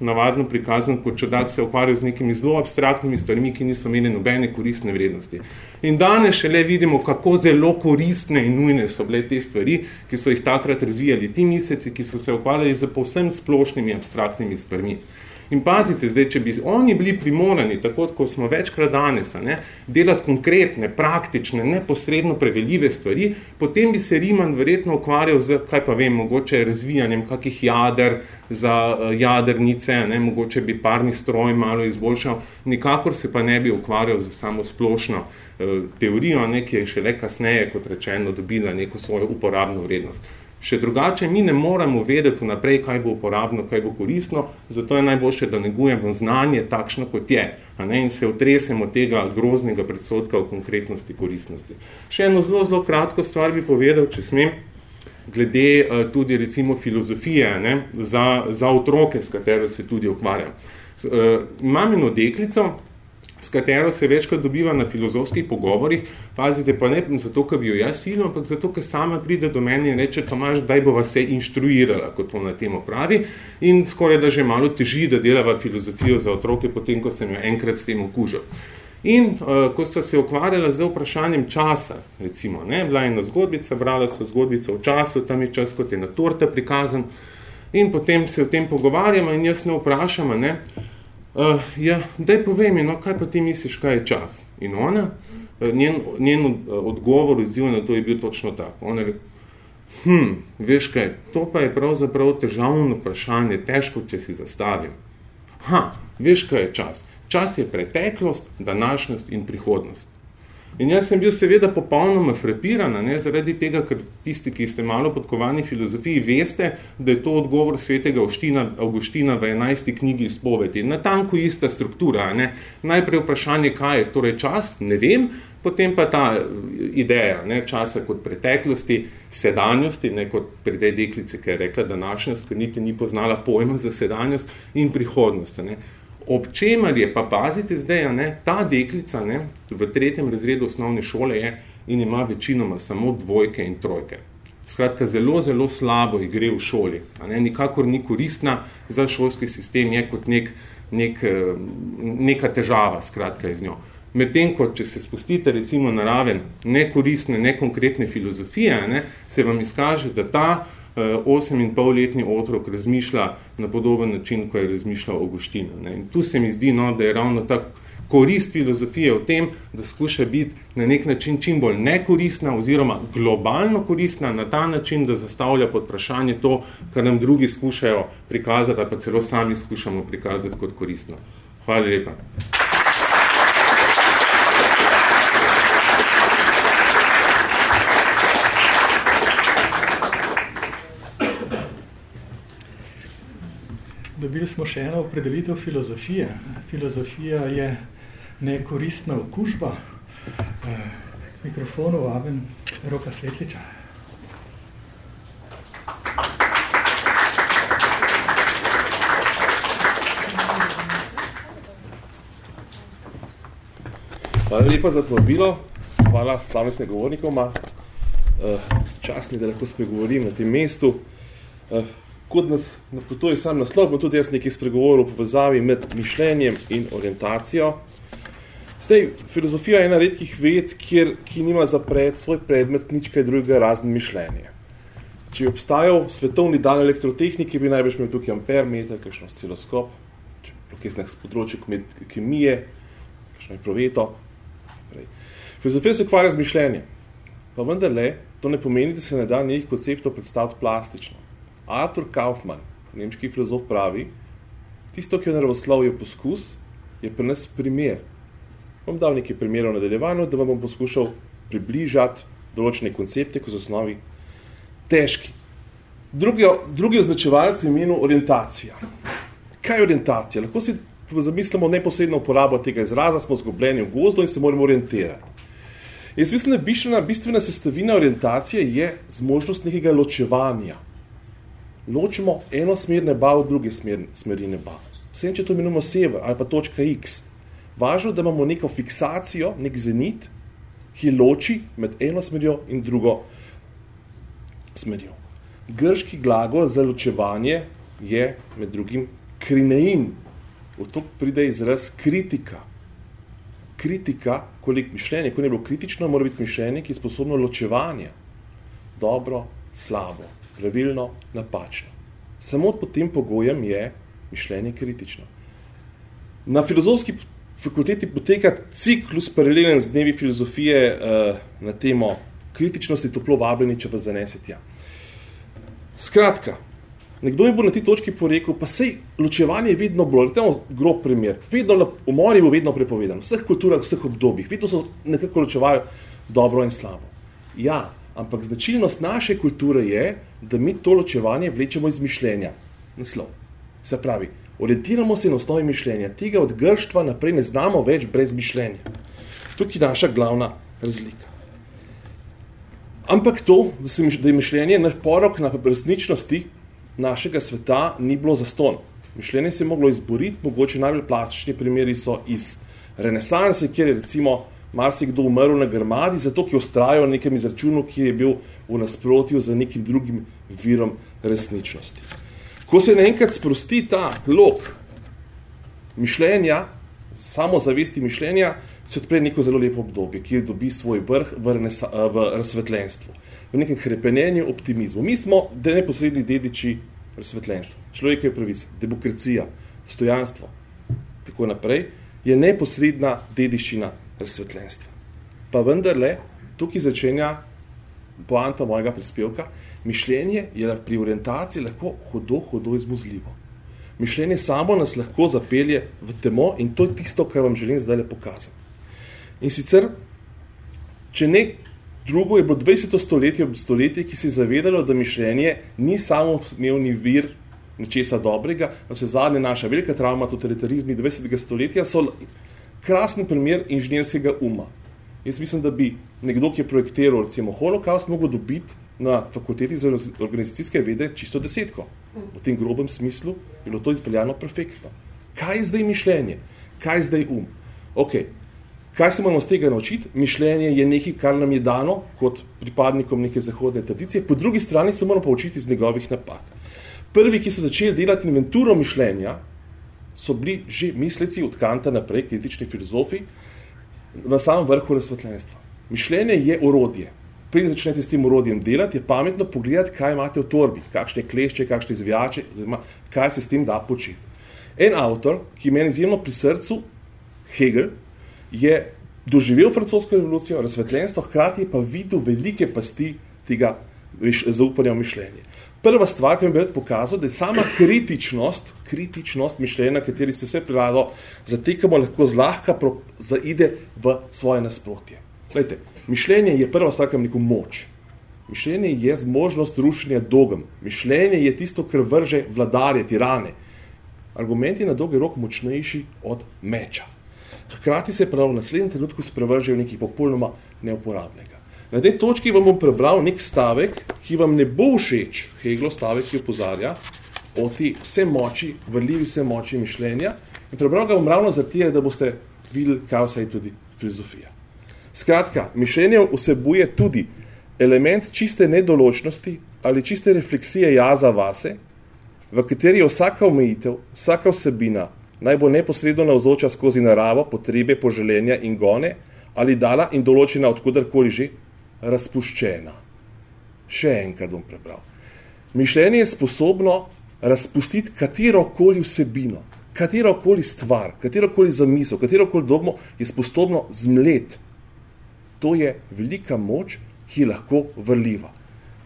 navadno prikazan kot čudak, se ukvarjal z nekimi zelo abstraktnimi stvarmi, ki niso imeli nobene koristne vrednosti. In danes šele vidimo, kako zelo koristne in nujne so bile te stvari, ki so jih takrat razvijali ti meseci, ki so se ukvarjali z povsem splošnimi abstraktnimi stvarmi. In pazite, zdaj, če bi oni bili primorani, tako kot smo večkrat danes, ne, delati konkretne, praktične, neposredno preveljive stvari, potem bi se Riman verjetno ukvarjal z, kaj pa vem, mogoče razvijanjem kakih jader za uh, jadrnice, ne, mogoče bi parni stroj malo izboljšal, nikakor se pa ne bi ukvarjal z samo splošno uh, teorijo, ne, ki je šele kasneje, kot rečeno, dobila neko svojo uporabno vrednost. Še drugače, mi ne moremo vedeti naprej, kaj bo uporabno, kaj bo koristno, zato je najboljše, da negujemo znanje takšno, kot je, a ne, in se otresemo tega groznega predsotka o konkretnosti koristnosti. Še eno zelo, zelo kratko stvar bi povedal, če smem, glede uh, tudi recimo filozofije ne, za, za otroke, s katero se tudi ukvarjam. Uh, imam eno deklico, s katero se večkrat dobiva na filozofskih pogovorih, pazite pa ne zato, ker bi jo jaz silil, ampak zato, ker sama pride do meni in reče, Tomaž, daj bo vas se inštruirala, kot to na temo pravi, in skoraj da že malo teži, da delava filozofijo za otroke, potem, ko sem jo enkrat s tem okužil. In uh, ko sta se ukvarjala z vprašanjem časa, recimo, ne, bila je ena zgodbica, brala so zgodbico o času, tam je čas, kot je na torte prikazan, in potem se o tem pogovarjamo in jaz ne vprašam, ne, Uh, ja, daj povej mi, no, kaj pa ti misliš, kaj je čas? In ona, uh, njen, njen odgovor odziv na to je bil točno tak. Ona je hm, veš kaj, to pa je pravzaprav težavno vprašanje, težko, če si zastavim. Ha, veš kaj je čas? Čas je preteklost, današnjost in prihodnost. In jaz sem bil seveda popolnoma frapirana, ne, zaradi tega, ker tisti, ki ste malo podkovani filozofiji, veste, da je to odgovor svetega Augustina, Augustina v 11. knjigi izpovedi. Na tanku ista struktura. Ne. Najprej vprašanje, kaj je torej čas, ne vem, potem pa ta ideja ne, časa kot preteklosti, sedanjosti, ne kot pri tej deklici, ki je rekla današnjost, ker niti ni poznala pojma za sedanjost in prihodnost. Ne. Ob čemer je, pa pazite zdaj, ne, ta deklica ne, v tretjem razredu osnovne šole je in ima večinoma samo dvojke in trojke. Skratka, zelo, zelo slabo ji gre v šoli. A ne, nikakor ni koristna za šolski sistem, je kot nek, nek, eh, neka težava skratka iz njo. Medtem, ko če se spustite recimo na raven nekoristne, nekonkretne filozofije, ne, se vam izkaže, da ta uh, Eh, 8,5-letni otrok razmišlja na podoben način, ko je razmišljal Augustin. In tu se mi zdi, no, da je ravno ta korist filozofije v tem, da skuša biti na nek način čim bolj nekoristna oziroma globalno koristna na ta način, da zastavlja pod vprašanje to, kar nam drugi skušajo prikazati, pa celo sami skušamo prikazati kot koristno. Hvala lepa. Dobili smo še eno opredelitev filozofije. Filozofija je nekoristna okužba. K mikrofonu vabim Roka Svetliča. Hvala lepa za povabilo. Hvala slavnostne govornikoma. Čas mi, da lahko spregovorim na tem mestu. Kot nas napotuje sam naslov, bom tudi jaz nekaj spregovoril v povezavi med mišljenjem in orientacijo. Zdaj, filozofija je ena redkih ved, kjer, ki nima za pred, svoj predmet nič kaj drugega razen mišljenje. Če bi obstajal svetovni dan elektrotehnike, bi najbrž imel tukaj ampermeter, kakšno osciloskop, če bi nekaj področje kemije, kakšno je proveto. Filozofija se ukvarja z mišljenjem. Pa vendarle, to ne pomeni, da se ne da nekih konceptov predstaviti plastično. Arthur Kaufmann, nemški filozof, pravi, tisto, ki je naravoslovje poskus, je pri nas primer. Bom dal nekaj primerov nadaljevanju, da vam bom poskušal približati določene koncepte, ko so osnovi težki. Drugi, drugi označevalec je imenu orientacija. Kaj je orientacija? Lahko si zamislimo neposredno uporabo tega izraza, smo zgobljeni v gozdu in se moramo orientirati. Jaz mislim, da bistvena, bistvena sestavina orientacije je zmožnost nekega ločevanja. Ločimo eno smer neba od druge smer, smeri neba. Vsem, če to imenujemo sever ali pa točka X. Važno, da imamo neko fiksacijo, nek zenit, ki loči med eno smerjo in drugo smerjo. Grški glagol za ločevanje je med drugim krinein. V to pride izraz kritika. Kritika, kolik mišljenje, ko ne bilo kritično, mora biti mišljenje, ki je sposobno ločevanje. Dobro, slabo, pravilno, napačno. Samo pod tem pogojem je mišljenje kritično. Na filozofski fakulteti poteka ciklus paralelen z dnevi filozofije uh, na temo kritičnosti toplo vabljeni, če vas zanese tja. Skratka, nekdo je bo na tej točki porekel, pa sej ločevanje je vedno bolj, temo grob primer, vedno, umor je bo vedno prepovedan, v vseh kulturah, v vseh obdobjih, vedno so nekako ločevali dobro in slabo. Ja, ampak značilnost naše kulture je, da mi to ločevanje vlečemo iz mišljenja. Naslov. Se pravi, orientiramo se na osnovi mišljenja. Tega od grštva naprej ne znamo več brez mišljenja. Tukaj je naša glavna razlika. Ampak to, da, se, da je mišljenje naš porok na resničnosti našega sveta, ni bilo zaston. Mišljenje se je moglo izboriti, mogoče najbolj plastični primeri so iz renesanse, kjer je recimo marsikdo umrl na grmadi, zato ki je ustrajal na nekem izračunu, ki je bil v nasprotju z nekim drugim virom resničnosti. Ko se naenkrat sprosti ta lok mišljenja, samozavesti mišljenja, se odpre neko zelo lepo obdobje, ki dobi svoj vrh v, v razsvetljenstvu, v nekem hrepenenju optimizmu. Mi smo neposredni dediči razsvetljenstva. Človekove pravice, demokracija, stojanstvo, tako naprej, je neposredna dediščina razsvetljenstva. Pa vendarle, tukaj začenja poanta mojega prispevka, mišljenje je pri orientaciji lahko hodo, hodo izmuzljivo. Mišljenje samo nas lahko zapelje v temo in to je tisto, kar vam želim zdaj pokazati. In sicer, če ne drugo je bilo 20. stoletje, stoletje, ki se je zavedalo, da mišljenje ni samo smevni vir nečesa dobrega, no se zadnje naša velika travma totalitarizmi 20. stoletja so krasen primer inženirskega uma. Jaz mislim, da bi nekdo, ki je projektiral recimo holokaust, mogel dobiti na fakulteti za organizacijske vede čisto desetko. V tem grobem smislu je bilo to izpeljano perfektno. Kaj je zdaj mišljenje? Kaj je zdaj um? Ok, kaj se moramo z tega naučiti? Mišljenje je nekaj, kar nam je dano kot pripadnikom neke zahodne tradicije, po drugi strani se moramo poučiti iz njegovih napak. Prvi, ki so začeli delati inventuro mišljenja, so bili že misleci od Kanta naprej, kritični filozofi, na samem vrhu razsvetljenstva. Mišljenje je orodje. Preden začnete s tem orodjem delati, je pametno pogledati, kaj imate v torbi, kakšne klešče, kakšne zvijače, oziroma kaj se s tem da početi. En avtor, ki meni izjemno pri srcu, Hegel, je doživel francosko revolucijo, razsvetljenstvo, hkrati pa videl velike pasti tega zaupanja v mišljenje. Prva stvar, ki mi bi rad pokazal, da je sama kritičnost, kritičnost mišljenja, na kateri se vse prirado zatekamo, lahko zlahka zaide v svoje nasprotje. Glejte, mišljenje je prva stvar, ki ima neko moč. Mišljenje je zmožnost rušenja dogem. Mišljenje je tisto, kar vrže vladarje, tirane. Argument je na dolgi rok močnejši od meča. Hkrati se prav v naslednjem trenutku sprevržejo nekaj popolnoma neuporabnega. Na tej točki vam bom prebral nek stavek, ki vam ne bo všeč, Heglo stavek, ki opozarja o ti vse moči, vrljivi vse moči mišljenja. In prebral ga bom ravno za tije, da boste videli, kaj vse je tudi filozofija. Skratka, mišljenje vsebuje tudi element čiste nedoločnosti ali čiste refleksije jaza vase, v kateri je vsaka omejitev, vsaka vsebina naj bo neposredno navzoča skozi naravo, potrebe, poželenja in gone, ali dala in določena odkudarkoli že, razpuščena. Še enkrat bom prebral. Mišljenje je sposobno razpustiti katerokoli vsebino, katerokoli stvar, katerokoli zamisel, katerokoli dogmo je sposobno zmlet. To je velika moč, ki je lahko vrljiva.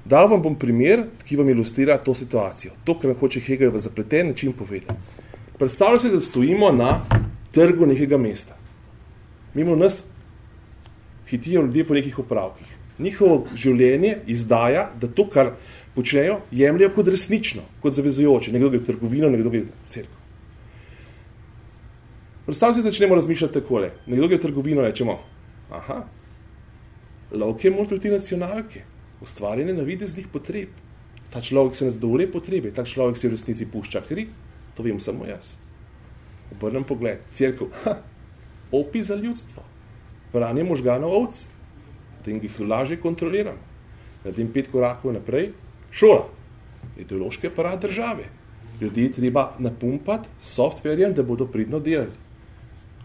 Dal vam bom primer, ki vam ilustrira to situacijo. To, kar me hoče Hegel v zapleten način povedati. Predstavljamo se, da stojimo na trgu nekega mesta. Mimo nas hitijo ljudje po nekih opravkih njihovo življenje izdaja, da to, kar počnejo, jemljajo kot resnično, kot zavezujoče. Nekdo gre v trgovino, nekdo gre v cerkev. Predstavljamo se, začnemo razmišljati takole. Nekdo gre v trgovino, rečemo, aha, lovke multinacionalke, ustvarjene na videznih potreb. Ta človek se ne zadovolje potrebe, ta človek se v resnici pušča kri, to vem samo jaz. Obrnem pogled, cerkev, opi za ljudstvo, pranje možganov ovc, potem jih lažje kontroliramo. Naredim pet korakov naprej, šola, ideološki aparat države. Ljudi treba napumpati s softverjem, da bodo pridno delali.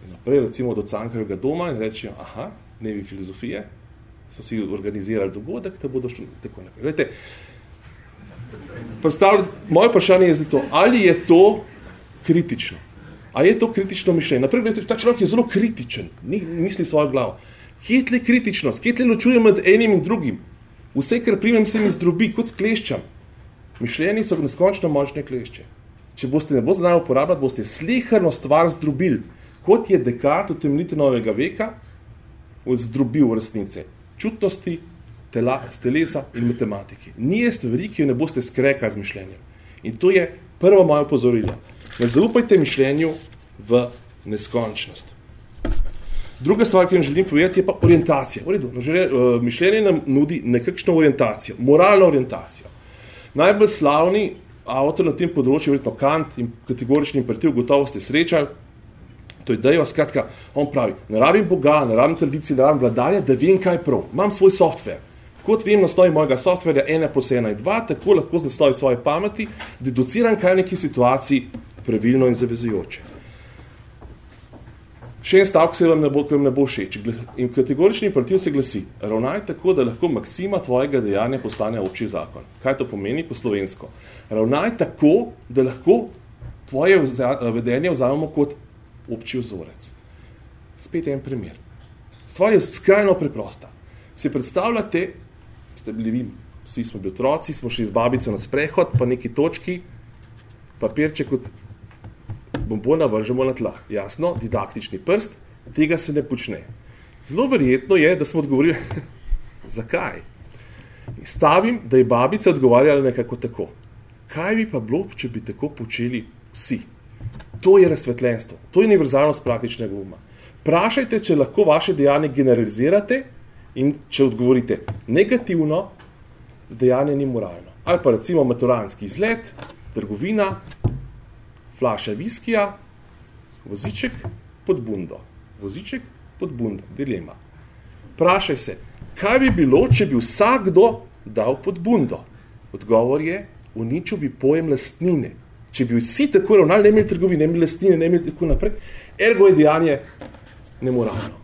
In naprej, recimo do Cankarjevega doma in rečejo, aha, dnevi filozofije, so si organizirali dogodek, da bodo šli tako naprej. Glede, moje vprašanje je zdaj to, ali je to kritično? A je to kritično mišljenje? Naprej, ta človek je zelo kritičen, ni, misli svojo glavo. Kje je kritičnost? Kje tle ločujem med enim in drugim? Vse, kar primem, se mi zdrobi, kot skleščam. Mišljenje so neskončno močne klešče. Če boste ne bo znali uporabljati, boste slehrno stvar zdrobili, kot je Descartes v temnite novega veka zdrobil v resnice. Čutnosti, tela, telesa in matematiki. Nije stvari, ki jo ne boste skrekali z mišljenjem. In to je prvo moje pozorilo. Ne zaupajte mišljenju v neskončnost. Druga stvar, ki vam želim povedati, je pa orientacija. Redu, žele, uh, mišljenje nam nudi nekakšno orientacijo, moralno orientacijo. Najbolj slavni avtor na tem področju, verjetno Kant in kategorični imperativ, gotovo ste srečali, To idejo, skratka, on pravi, ne rabim Boga, ne rabim tradicije, ne rabim vladarja, da vem, kaj je prav. Imam svoj software. Kot vem na osnovi mojega softverja 1 plus 1 je 2, tako lahko z naslovi svoje pameti deduciram, kaj je v neki situaciji pravilno in zavezujoče. Še en stavek se vam ne bo, vam ne bo všeč. In kategorični imperativ se glasi, ravnaj tako, da lahko maksima tvojega dejanja postane obči zakon. Kaj to pomeni po slovensko? Ravnaj tako, da lahko tvoje vedenje vzamemo kot obči vzorec. Spet en primer. Stvar je skrajno preprosta. Si predstavljate, ste bili vi, vsi smo bili otroci, smo šli z babico na sprehod, pa neki točki, papirček kot bombona vržemo na tla. Jasno, didaktični prst, tega se ne počne. Zelo verjetno je, da smo odgovorili, zakaj? Stavim, da je babica odgovarjala nekako tako. Kaj bi pa bilo, če bi tako počeli vsi? To je razsvetljenstvo, to je univerzalnost praktičnega uma. Prašajte, če lahko vaše dejanje generalizirate in če odgovorite negativno, dejanje ni moralno. Ali pa recimo maturanski izlet, trgovina, flaša viskija, voziček pod bundo. Voziček pod bundo, dilema. Prašaj se, kaj bi bilo, če bi vsakdo dal pod bundo? Odgovor je, uničil bi pojem lastnine. Če bi vsi tako ravnali, ne imeli trgovine, ne imeli lastnine, ne imeli tako naprej, ergo je dejanje nemoralno.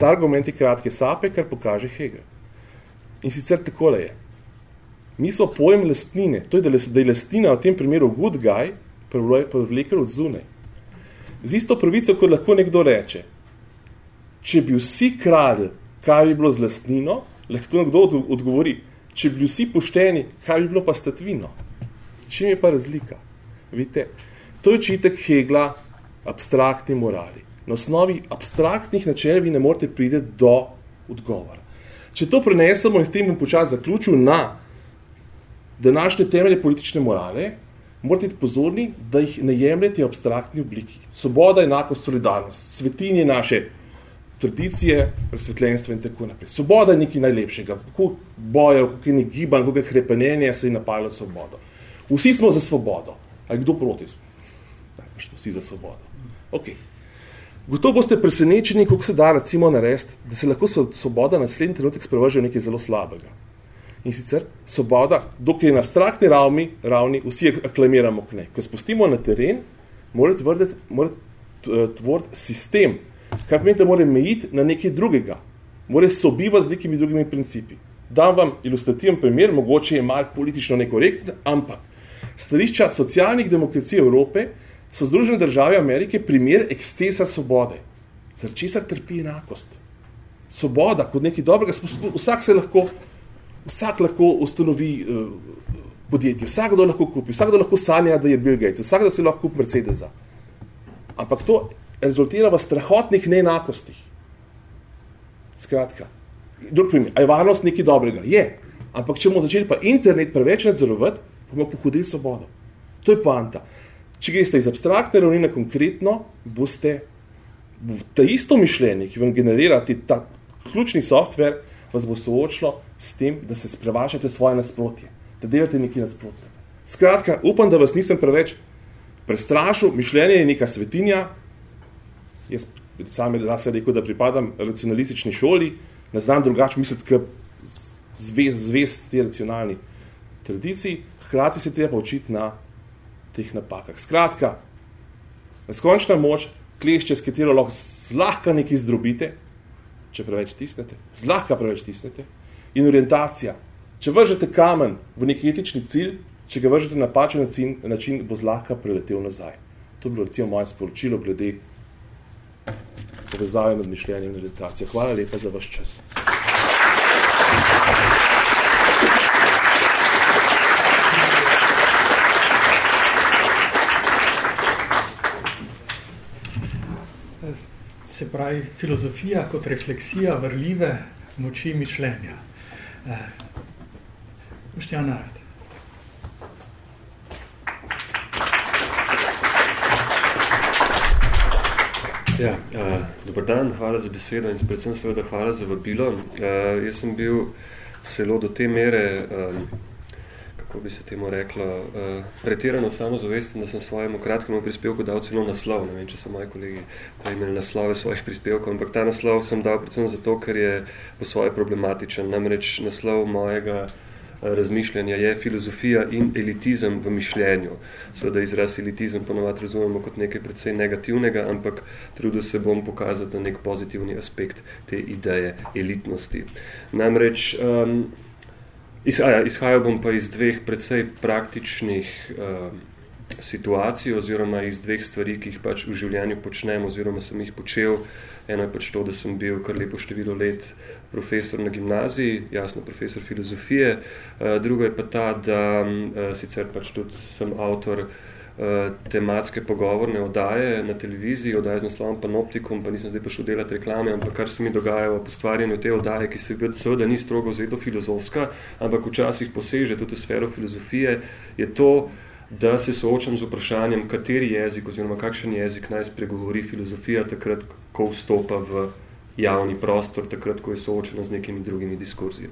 Ta argument je kratke sape, kar pokaže Hegel. In sicer takole je. Mi smo pojem lastnine, to je, da je lastnina v tem primeru good guy, prevleker od zunaj. Z isto pravico, kot lahko nekdo reče, če bi vsi kradli, kaj bi bilo z lastnino, lahko nekdo odgovori, če bi vsi pošteni, kaj bi bilo pa statvino. Čim je pa razlika? Vidite, to je čitek Hegla abstraktni morali. Na osnovi abstraktnih načel vi ne morete priti do odgovora. Če to prenesemo in s tem bom počas zaključil na današnje temelje politične morale, morate biti pozorni, da jih ne jemljete v abstraktni obliki. Svoboda, enakost, solidarnost, svetinje naše tradicije, presvetljenstva in tako naprej. Svoboda je nekaj najlepšega. Kako bojev, kako je nek giban, kako je hrepenenje, se je napalo svobodo. Vsi smo za svobodo. Ali kdo proti smo? Vsi za svobodo. Ok. Gotovo boste presenečeni, kako se da recimo narediti, da se lahko svoboda na naslednji trenutek sprevrže v nekaj zelo slabega. In sicer svoboda, dokaj je na strahni ravni, ravni vsi aklamiramo k ne. Ko spustimo na teren, tvrditi, morate tvoriti sistem, kar pomeni, da mora mejiti na nekaj drugega. Mora sobivati z nekimi drugimi principi. Dam vam ilustrativen primer, mogoče je mal politično nekorekten, ampak stališča socialnih demokracij Evrope so Združene države Amerike primer ekscesa svobode. Zaradi česar trpi enakost. Svoboda kot nekaj dobrega, vsak se lahko vsak lahko ustanovi uh, podjetje, vsakdo lahko kupi, vsakdo lahko sanja, da je Bill Gates, vsakdo si lahko kupi Mercedesa. Ampak to rezultira v strahotnih neenakostih. Skratka, drug primer, a je varnost nekaj dobrega? Je. Ampak če bomo začeli pa internet preveč nadzorovati, bomo pohodili svobodo. To je poanta. Če greste iz abstraktne ravni na konkretno, boste ta isto mišljenje, ki vam generira ta ključni software, vas bo soočilo s tem, da se sprevažate v svoje nasprotje, da delate nekaj nasprotne. Skratka, upam, da vas nisem preveč prestrašil, mišljenje je neka svetinja, jaz sam se rekel, da pripadam racionalistični šoli, ne znam drugače misliti, kot zvest, zvest te racionalni tradiciji, hkrati se treba učiti na teh napakah. Skratka, neskončna moč, klešče, s katero lahko zlahka nekaj zdrobite, če preveč stisnete, zlahka preveč stisnete, in orientacija. Če vržete kamen v nek etični cilj, če ga vržete na pačen način, način, bo zlahka preletel nazaj. To je bilo recimo moje sporočilo glede povezave med mišljenjem in orientacijo. Hvala lepa za vaš čas. Se pravi, filozofija kot refleksija vrljive moči mišljenja. Boštjan Narad. Ja, uh, dober dan, hvala za besedo in predvsem seveda hvala za vabilo. Uh, jaz sem bil celo do te mere, um, kako bi se temu reklo, uh, pretirano samozavesten, da sem svojemu kratkemu prispevku dal celo naslov. Ne vem, če so moji kolegi pa imeli naslove svojih prispevkov, ampak ta naslov sem dal predvsem zato, ker je po svoje problematičen. Namreč naslov mojega razmišljanja je filozofija in elitizem v mišljenju. Seveda izraz elitizem ponovati razumemo kot nekaj predvsej negativnega, ampak trudil se bom pokazati nek pozitivni aspekt te ideje elitnosti. Namreč um, izhajal bom pa iz dveh predvsej praktičnih um, situacij oziroma iz dveh stvari, ki jih pač v življenju počnem oziroma sem jih počel. Eno je pač to, da sem bil kar lepo število let profesor na gimnaziji, jasno profesor filozofije. Uh, drugo je pa ta, da uh, sicer pač tudi sem avtor uh, tematske pogovorne odaje na televiziji, odaje z naslovom Panoptikum, pa nisem zdaj pa šel delati reklame, ampak kar se mi dogaja v postvarjanju te odaje, ki se seveda ni strogo vzeto filozofska, ampak včasih poseže tudi v sfero filozofije, je to, da se soočam z vprašanjem, kateri jezik oziroma kakšen jezik naj spregovori filozofija takrat, ko vstopa v javni prostor, takrat, ko je soočena z nekimi drugimi diskurzi.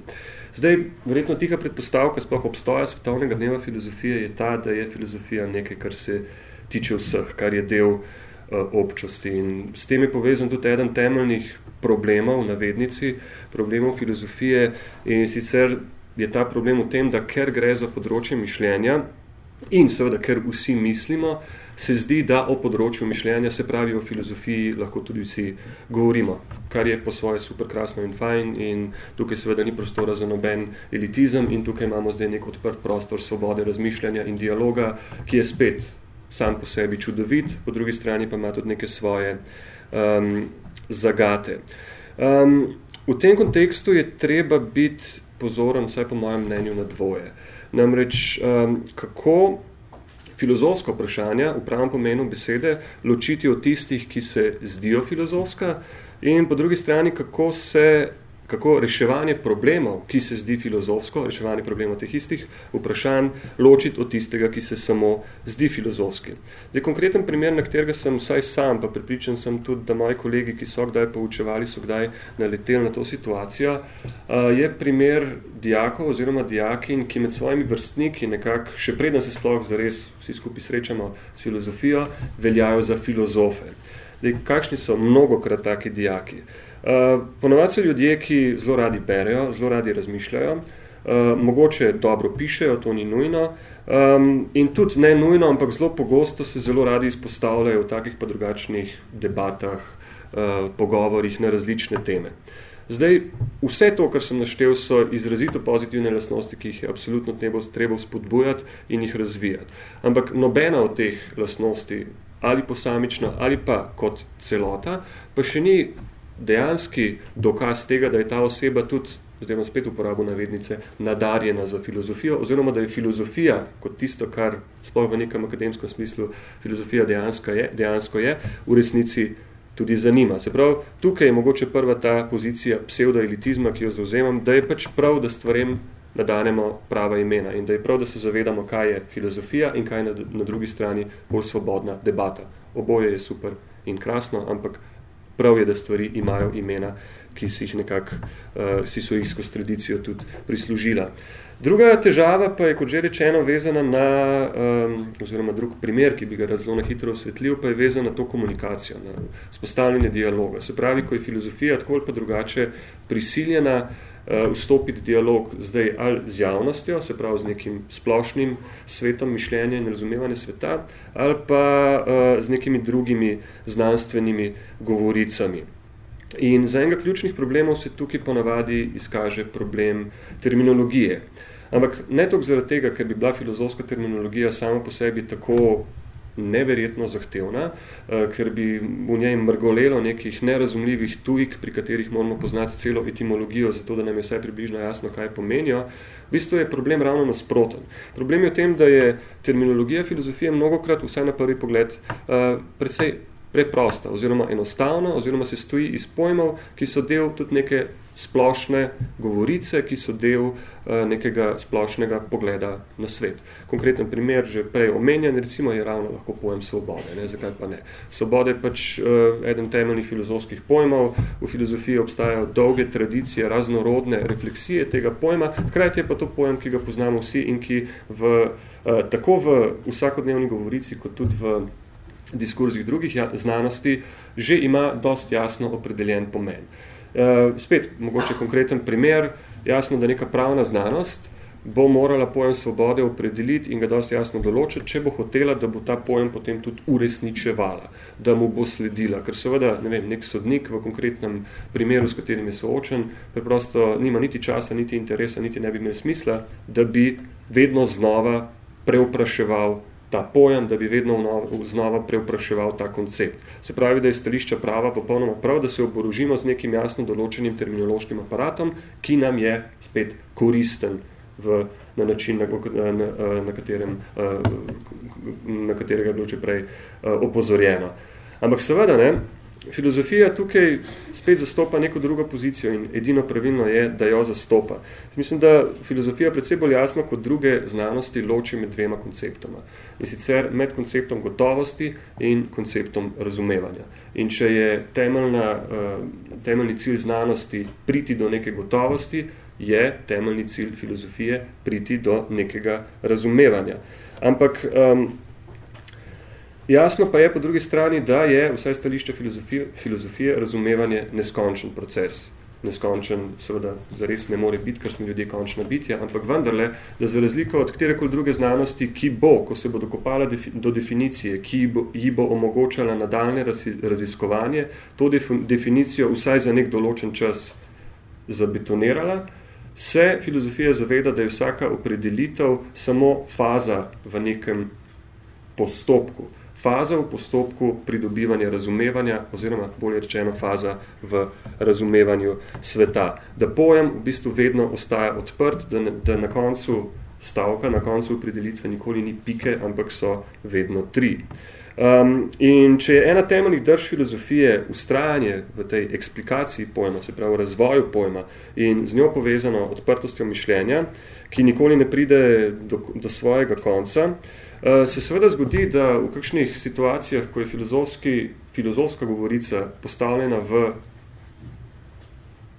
Zdaj, verjetno tiha predpostavka sploh obstoja svetovnega dneva filozofije je ta, da je filozofija nekaj, kar se tiče vseh, kar je del uh, občosti. In s tem je povezan tudi eden temeljnih problemov, navednici, problemov filozofije in sicer je ta problem v tem, da ker gre za področje mišljenja, In seveda, ker vsi mislimo, se zdi, da o področju mišljenja, se pravi o filozofiji, lahko tudi vsi govorimo, kar je po svoje super krasno in fajn in tukaj seveda ni prostora za noben elitizem in tukaj imamo zdaj nek odprt prostor svobode razmišljanja in dialoga, ki je spet sam po sebi čudovit, po drugi strani pa ima tudi neke svoje um, zagate. Um, v tem kontekstu je treba biti pozoren, vsaj po mojem mnenju, na dvoje. Uh, Namreč, um, kako filozofsko vprašanje v pravem pomenu besede ločiti od tistih, ki se zdijo filozofska in po drugi strani, kako se kako reševanje problemov, ki se zdi filozofsko, reševanje problemov teh istih vprašanj, ločiti od tistega, ki se samo zdi filozofski. Zdaj, konkreten primer, na katerega sem vsaj sam, pa pripričan sem tudi, da moji kolegi, ki so kdaj poučevali, so kdaj naleteli na to situacijo, je primer dijakov oziroma dijakin, ki med svojimi vrstniki nekako, še preden se sploh zares vsi skupaj srečamo s filozofijo, veljajo za filozofe. Zdaj, kakšni so mnogokrat taki dijaki? Uh, ponovadi so ljudje, ki zelo radi berejo, zelo radi razmišljajo, uh, mogoče dobro pišejo, to ni nujno, um, in tudi ne nujno, ampak zelo pogosto se zelo radi izpostavljajo v takih pa drugačnih debatah, uh, pogovorih na različne teme. Zdaj, vse to, kar sem naštel, so izrazito pozitivne lasnosti, ki jih je absolutno treba spodbujati in jih razvijati. Ampak nobena od teh lasnosti, ali posamično, ali pa kot celota, pa še ni dejanski dokaz tega, da je ta oseba tudi, zdaj bom spet uporabil navednice, nadarjena za filozofijo, oziroma da je filozofija kot tisto, kar sploh v nekem akademskem smislu filozofija dejansko je, dejansko je v resnici tudi zanima. Se pravi, tukaj je mogoče prva ta pozicija pseudoelitizma, ki jo zauzemam, da je pač prav, da stvarem nadanemo prava imena in da je prav, da se zavedamo, kaj je filozofija in kaj je na, na drugi strani bolj svobodna debata. Oboje je super in krasno, ampak prav je, da stvari imajo imena, ki si jih nekako, uh, si so jih skozi tradicijo tudi prislužila. Druga težava pa je, kot že rečeno, vezana na, um, oziroma drug primer, ki bi ga zelo na hitro osvetlil, pa je vezan na to komunikacijo, na spostavljanje dialoga. Se pravi, ko je filozofija tako ali pa drugače prisiljena uh, vstopiti dialog zdaj ali z javnostjo, se pravi z nekim splošnim svetom mišljenja in razumevanja sveta, ali pa uh, z nekimi drugimi znanstvenimi govoricami. In za enega ključnih problemov se tukaj ponavadi izkaže problem terminologije. Ampak ne toliko zaradi tega, ker bi bila filozofska terminologija sama po sebi tako neverjetno zahtevna, eh, ker bi v njej mrgolelo nekih nerazumljivih tujk, pri katerih moramo poznati celo etimologijo, zato da nam je vsaj približno jasno, kaj pomenijo. V bistvu je problem ravno nasproten. Problem je v tem, da je terminologija filozofije mnogokrat, vsaj na prvi pogled, eh, predvsej preprosta oziroma enostavna oziroma se stoji iz pojmov, ki so del tudi neke splošne govorice, ki so del uh, nekega splošnega pogleda na svet. Konkreten primer, že prej omenjen, recimo je ravno lahko pojem svobode, ne? zakaj pa ne. Svoboda je pač uh, eden temeljnih filozofskih pojmov, v filozofiji obstajajo dolge tradicije, raznorodne refleksije tega pojma, hkrati je pa to pojem, ki ga poznamo vsi in ki v, uh, tako v vsakodnevni govorici, kot tudi v diskurzih drugih ja, znanosti, že ima dost jasno opredeljen pomen. Uh, spet, mogoče konkreten primer, jasno, da neka pravna znanost bo morala pojem svobode opredeliti in ga dosti jasno določiti, če bo hotela, da bo ta pojem potem tudi uresničevala, da mu bo sledila. Ker seveda, ne vem, nek sodnik v konkretnem primeru, s katerim je soočen, preprosto nima niti časa, niti interesa, niti ne bi imel smisla, da bi vedno znova preupraševal ta pojem, da bi vedno znova preupraševal ta koncept. Se pravi, da je stališča prava popolnoma prav, da se oborožimo z nekim jasno določenim terminološkim aparatom, ki nam je spet koristen v, na način, na, na, na, katerem, na katerega je bilo že prej opozorjeno. Ampak seveda, ne, filozofija tukaj spet zastopa neko drugo pozicijo in edino pravilno je, da jo zastopa. Mislim, da filozofija predvsej bolj jasno kot druge znanosti loči med dvema konceptoma. In sicer med konceptom gotovosti in konceptom razumevanja. In če je temeljna, eh, temeljni cilj znanosti priti do neke gotovosti, je temeljni cilj filozofije priti do nekega razumevanja. Ampak um, Jasno pa je po drugi strani, da je vsaj stališče filozofije, filozofije razumevanje neskončen proces. Neskončen, seveda, zares ne more biti, ker smo ljudje končna bitja, ampak vendarle, da za razliko od katerekoli druge znanosti, ki bo, ko se bo dokopala defi, do definicije, ki bo, ji bo omogočala nadaljne raziskovanje, to definicijo vsaj za nek določen čas zabetonirala, se filozofija zaveda, da je vsaka opredelitev samo faza v nekem postopku faza v postopku pridobivanja razumevanja oziroma bolje rečeno faza v razumevanju sveta. Da pojem v bistvu vedno ostaja odprt, da, ne, da na koncu stavka, na koncu opredelitve nikoli ni pike, ampak so vedno tri. Um, in če je ena temeljnih drž filozofije ustrajanje v tej eksplikaciji pojma, se pravi razvoju pojma in z njo povezano odprtostjo mišljenja, ki nikoli ne pride do, do svojega konca, uh, se seveda zgodi, da v kakšnih situacijah, ko je filozofski, filozofska govorica postavljena v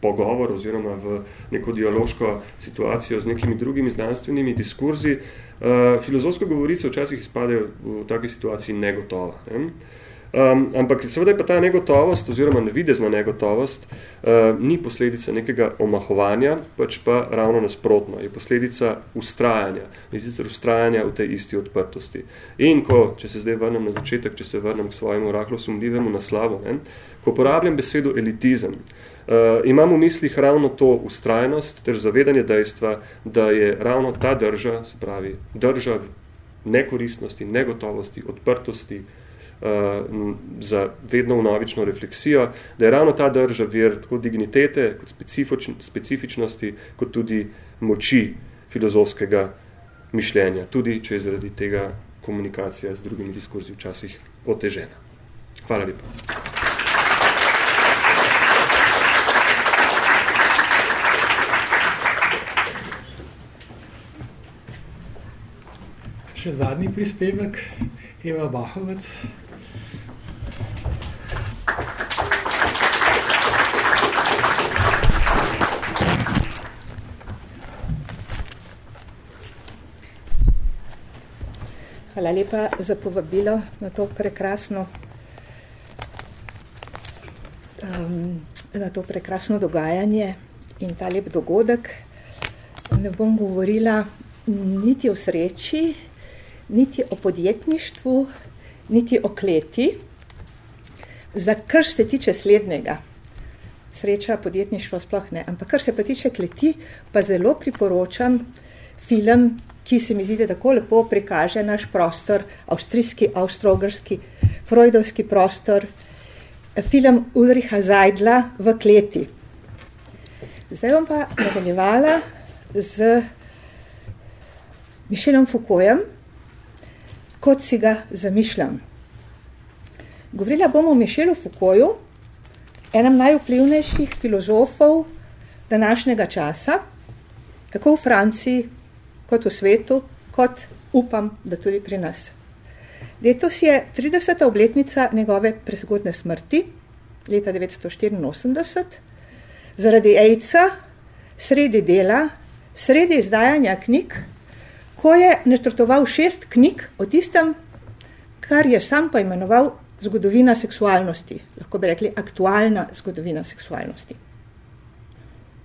pogovor oziroma v neko dialoško situacijo z nekimi drugimi znanstvenimi diskurzi, uh, filozofska govorica včasih izpade v taki situaciji negotova. Ne? Um, ampak seveda je pa ta negotovost oziroma nevidezna negotovost uh, ni posledica nekega omahovanja, pač pa ravno nasprotno, je posledica ustrajanja, in sicer ustrajanja v tej isti odprtosti. In ko, če se zdaj vrnem na začetek, če se vrnem k svojemu rahlo sumljivemu naslavu, ne, ko uporabljam besedo elitizem, uh, imam v mislih ravno to ustrajnost ter zavedanje dejstva, da je ravno ta drža, se pravi drža nekoristnosti, negotovosti, odprtosti, uh, za vedno vnovično refleksijo, da je ravno ta drža vir tako dignitete, kot specifičnosti, kot tudi moči filozofskega mišljenja, tudi če je zaradi tega komunikacija z drugimi diskurzi včasih otežena. Hvala lepa. Še zadnji prispevek, Eva Bahovec. Hvala lepa za povabilo na to prekrasno, um, na to prekrasno dogajanje in ta lep dogodek. Ne bom govorila niti o sreči, niti o podjetništvu, niti o kleti. Za kar se tiče slednjega, sreča, podjetništvo sploh ne, ampak kar se pa tiče kleti, pa zelo priporočam film ki se mi zdi, da tako lepo prikaže naš prostor, avstrijski, avstrogrski, freudovski prostor, film Ulricha Zajdla v kleti. Zdaj bom pa nadaljevala z Mišelom Foucaultem, kot si ga zamišljam. Govorila bom o Mišelu Foucaultu, enem najvplivnejših filozofov današnjega časa, tako v Franciji, kot v svetu, kot upam, da tudi pri nas. Letos je 30. obletnica njegove prezgodne smrti, leta 1984, zaradi AIDS-a, sredi dela, sredi izdajanja knjig, ko je načrtoval šest knjig o tistem, kar je sam pa imenoval zgodovina seksualnosti, lahko bi rekli aktualna zgodovina seksualnosti.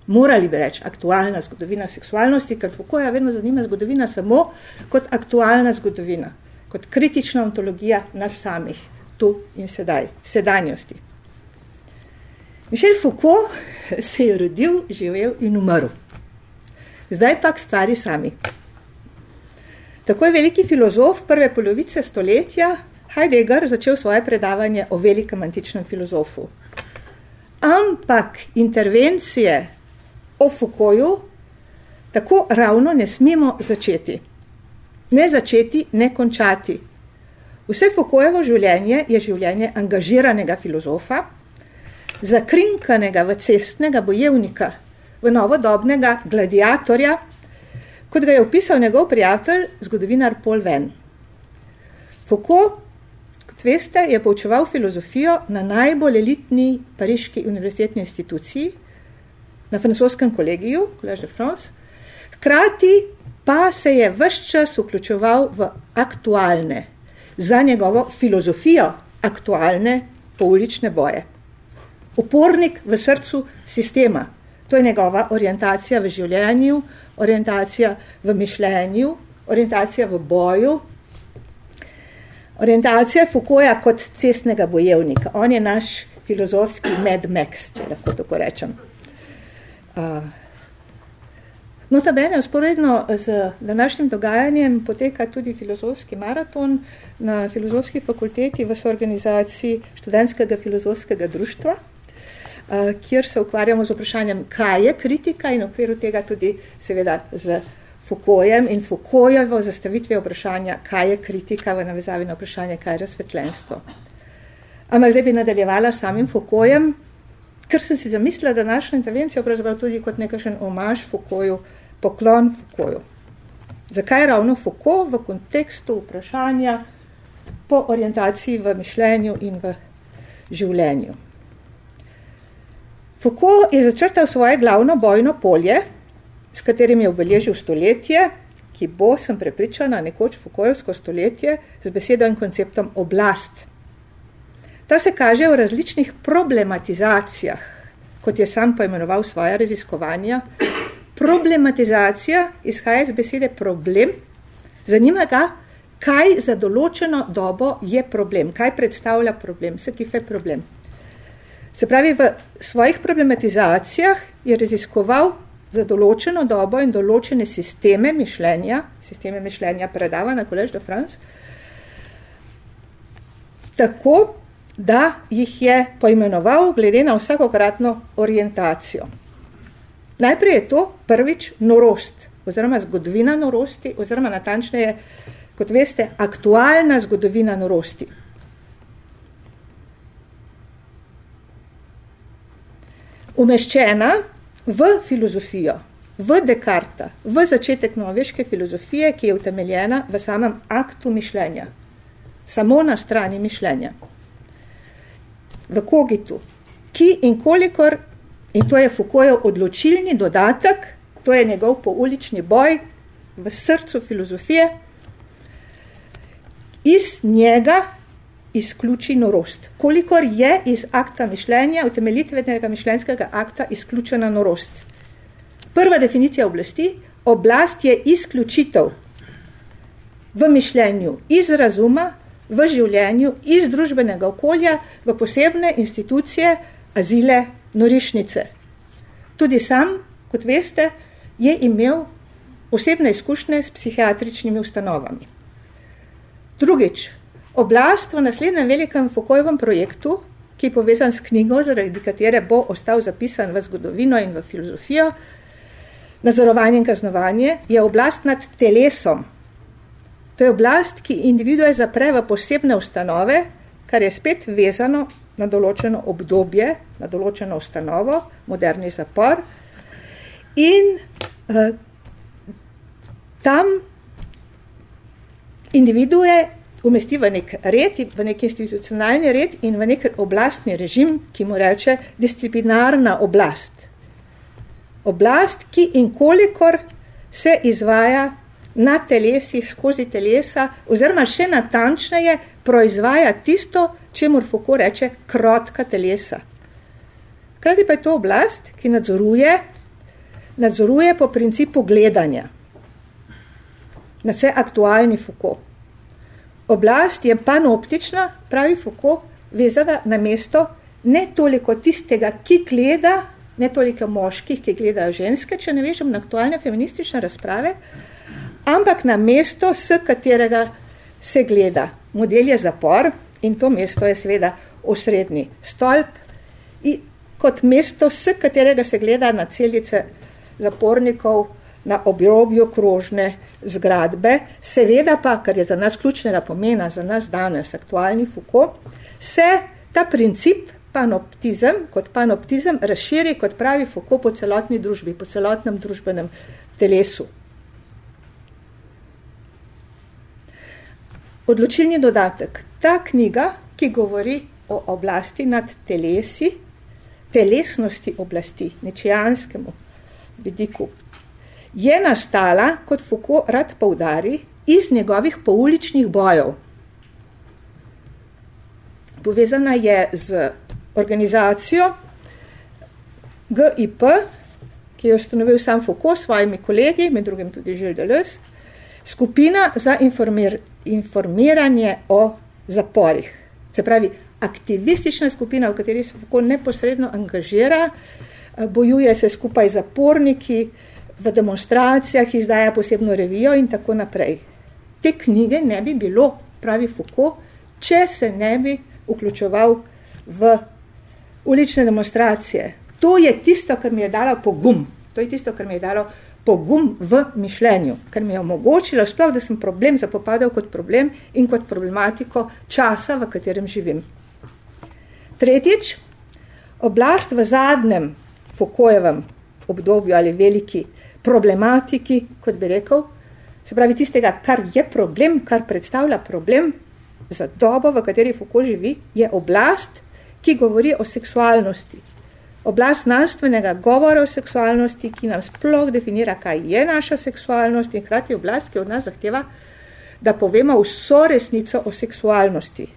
Morali bi reči aktualna zgodovina seksualnosti, ker Foucaulta vedno zanima zgodovina samo kot aktualna zgodovina, kot kritična ontologija nas samih, tu in sedaj, sedanjosti. Mišel Foucault se je rodil, živel in umrl. Zdaj pa k stvari sami. Tako je veliki filozof prve polovice stoletja Heidegger začel svoje predavanje o velikem antičnem filozofu. Ampak intervencije o Foucaultu tako ravno ne smemo začeti. Ne začeti, ne končati. Vse Foucaultovo življenje je življenje angažiranega filozofa, zakrinkanega v cestnega bojevnika, v novodobnega gladiatorja, kot ga je opisal njegov prijatelj, zgodovinar Paul Venn. Foucault, kot veste, je poučeval filozofijo na najbolj elitni pariški univerzitetni instituciji, na francoskem kolegiju, Collège de France, hkrati pa se je vse čas vključeval v aktualne, za njegovo filozofijo aktualne poulične boje. Upornik v srcu sistema, to je njegova orientacija v življenju, orientacija v mišljenju, orientacija v boju, orientacija Foucaulta kot cestnega bojevnika. On je naš filozofski Mad Max, če lahko tako rečem. Uh, Notabene, usporedno z današnjim dogajanjem poteka tudi filozofski maraton na filozofski fakulteti v soorganizaciji študentskega filozofskega društva, kjer se ukvarjamo z vprašanjem, kaj je kritika in v okviru tega tudi seveda z Foucaultem in Foucaultovo zastavitvijo vprašanja, kaj je kritika v navezavi na vprašanje, kaj je razsvetljenstvo. Ampak zdaj bi nadaljevala samim Foucaultem, ker sem si zamislila današnjo intervencijo pravzaprav tudi kot nekakšen omaž Foucaultu, poklon Foucaultu. Zakaj ravno Foucault v kontekstu vprašanja po orientaciji v mišljenju in v življenju? Foucault je začrtal svoje glavno bojno polje, s katerim je obeležil stoletje, ki bo, sem prepričana, nekoč Foucaultsko stoletje z besedo in konceptom oblast. Ta se kaže v različnih problematizacijah, kot je sam poimenoval svoje raziskovanja. Problematizacija izhaja iz besede problem. Zanima ga, kaj za določeno dobo je problem, kaj predstavlja problem, se kife problem. Se pravi, v svojih problematizacijah je raziskoval za določeno dobo in določene sisteme mišljenja, sisteme mišljenja predava na Collège de France, tako, da jih je poimenoval glede na vsakokratno orientacijo. Najprej je to prvič norost, oziroma zgodovina norosti, oziroma natančneje, kot veste, aktualna zgodovina norosti. umeščena v filozofijo, v Descarta, v začetek noveške filozofije, ki je utemeljena v samem aktu mišljenja, samo na strani mišljenja. V kogitu, ki in kolikor, in to je Foucaultov odločilni dodatek, to je njegov poulični boj v srcu filozofije, iz njega izključi norost. Kolikor je iz akta mišljenja, utemeljitvenega mišljenjskega akta, izključena norost. Prva definicija oblasti, oblast je izključitev v mišljenju iz razuma, v življenju, iz družbenega okolja, v posebne institucije, azile, norišnice. Tudi sam, kot veste, je imel osebne izkušnje s psihiatričnimi ustanovami. Drugič, Oblast v naslednjem velikem Foucaultovem projektu, ki je povezan s knjigo, zaradi katere bo ostal zapisan v zgodovino in v filozofijo, nadzorovanje in kaznovanje, je oblast nad telesom. To je oblast, ki individue zapre v posebne ustanove, kar je spet vezano na določeno obdobje, na določeno ustanovo, moderni zapor. In uh, tam individue umesti v nek red, v nek institucionalni red in v nek oblastni režim, ki mu reče disciplinarna oblast. Oblast, ki in kolikor se izvaja na telesi, skozi telesa, oziroma še natančneje proizvaja tisto, čemu Foucault reče krotka telesa. Hkrati pa je to oblast, ki nadzoruje, nadzoruje po principu gledanja. Na vse aktualni Foucault. Oblast je panoptična, pravi Foucault, vezana na mesto ne toliko tistega, ki gleda, ne toliko moških, ki gledajo ženske, če ne vežem na aktualne feministične razprave, ampak na mesto, s katerega se gleda. Model je zapor in to mesto je seveda osrednji stolp in kot mesto, s katerega se gleda na celice zapornikov, na obrobju krožne zgradbe, seveda pa, kar je za nas ključnega pomena, za nas danes aktualni Foucault, se ta princip panoptizem, kot panoptizem, razširi, kot pravi Foucault, po celotni družbi, po celotnem družbenem telesu. Odločilni dodatek. Ta knjiga, ki govori o oblasti nad telesi, telesnosti oblasti, nečijanskemu vidiku, je nastala, kot Foucault rad poudari, iz njegovih pouličnih bojev. Povezana je z organizacijo GIP, ki je ustanovil sam Foucault s svojimi kolegi, med drugim tudi Žil Deleuze, skupina za informir, informiranje o zaporih. Se pravi, aktivistična skupina, v kateri se Foucault neposredno angažira, bojuje se skupaj z zaporniki, v demonstracijah izdaja posebno revijo in tako naprej. Te knjige ne bi bilo, pravi Foucault, če se ne bi vključeval v ulične demonstracije. To je tisto, kar mi je dalo pogum. To je tisto, kar mi je dalo pogum v mišljenju, ker mi je omogočilo sploh, da sem problem zapopadal kot problem in kot problematiko časa, v katerem živim. Tretjič, oblast v zadnjem Foucaultjevem obdobju ali veliki problematiki, kot bi rekel, se pravi tistega, kar je problem, kar predstavlja problem za dobo, v kateri Foucault živi, je oblast, ki govori o seksualnosti, oblast znanstvenega govora o seksualnosti, ki nam sploh definira, kaj je naša seksualnost in hkrati oblast, ki od nas zahteva, da povemo vso resnico o seksualnosti.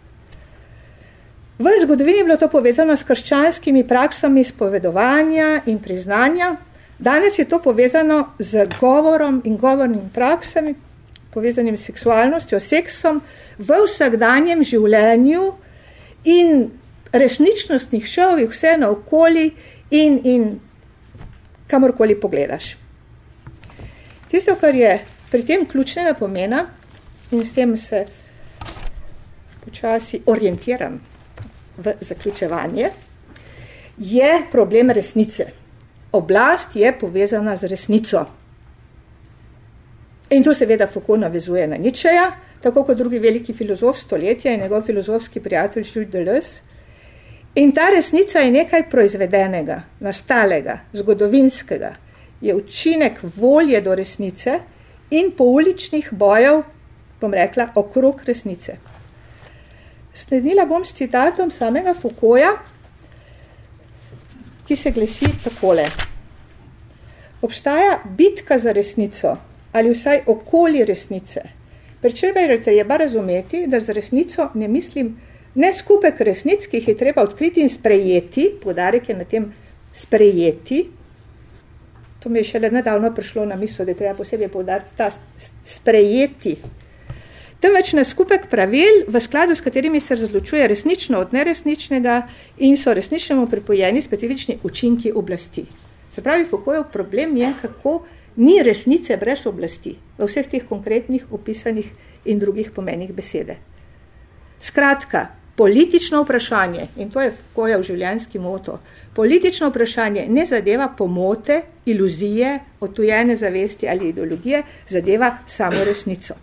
V zgodovini je bilo to povezano s krščanskimi praksami spovedovanja in priznanja. Danes je to povezano z govorom in govornimi praksami, povezanim s seksualnostjo, seksom v vsakdanjem življenju in resničnostnih šovih, vse na okoli in, in kamorkoli pogledaš. Tisto, kar je pri tem ključnega pomena, in s tem se počasi orientiram v zaključevanje, je problem resnice. Oblast je povezana z resnico. In to seveda Foucault navezuje na Ničeja, tako kot drugi veliki filozof stoletja in njegov filozofski prijatelj Jules Deleuze, In ta resnica je nekaj proizvedenega, nastalega, zgodovinskega, je učinek volje do resnice in pouličnih bojev, bom rekla, okrog resnice. Sledila bom s citatom samega Foucaulta, ki se glesi takole. Obstaja bitka za resnico ali vsaj okoli resnice. Pričemer je treba razumeti, da z resnico ne mislim ne skupek resnic, ki jih je treba odkriti in sprejeti, podarek je na tem sprejeti, to mi je šele nedavno prišlo na misel, da je treba posebej povdariti ta sprejeti, temveč na skupek pravil, v skladu s katerimi se razločuje resnično od neresničnega in so resničnemu pripojeni specifični učinki oblasti. Se pravi, Foucaultov problem je, kako ni resnice brez oblasti v vseh teh konkretnih opisanih in drugih pomenih besede. Skratka, politično vprašanje, in to je Foucaultov življenjski moto, politično vprašanje ne zadeva pomote, iluzije, otujene zavesti ali ideologije, zadeva samo resnico.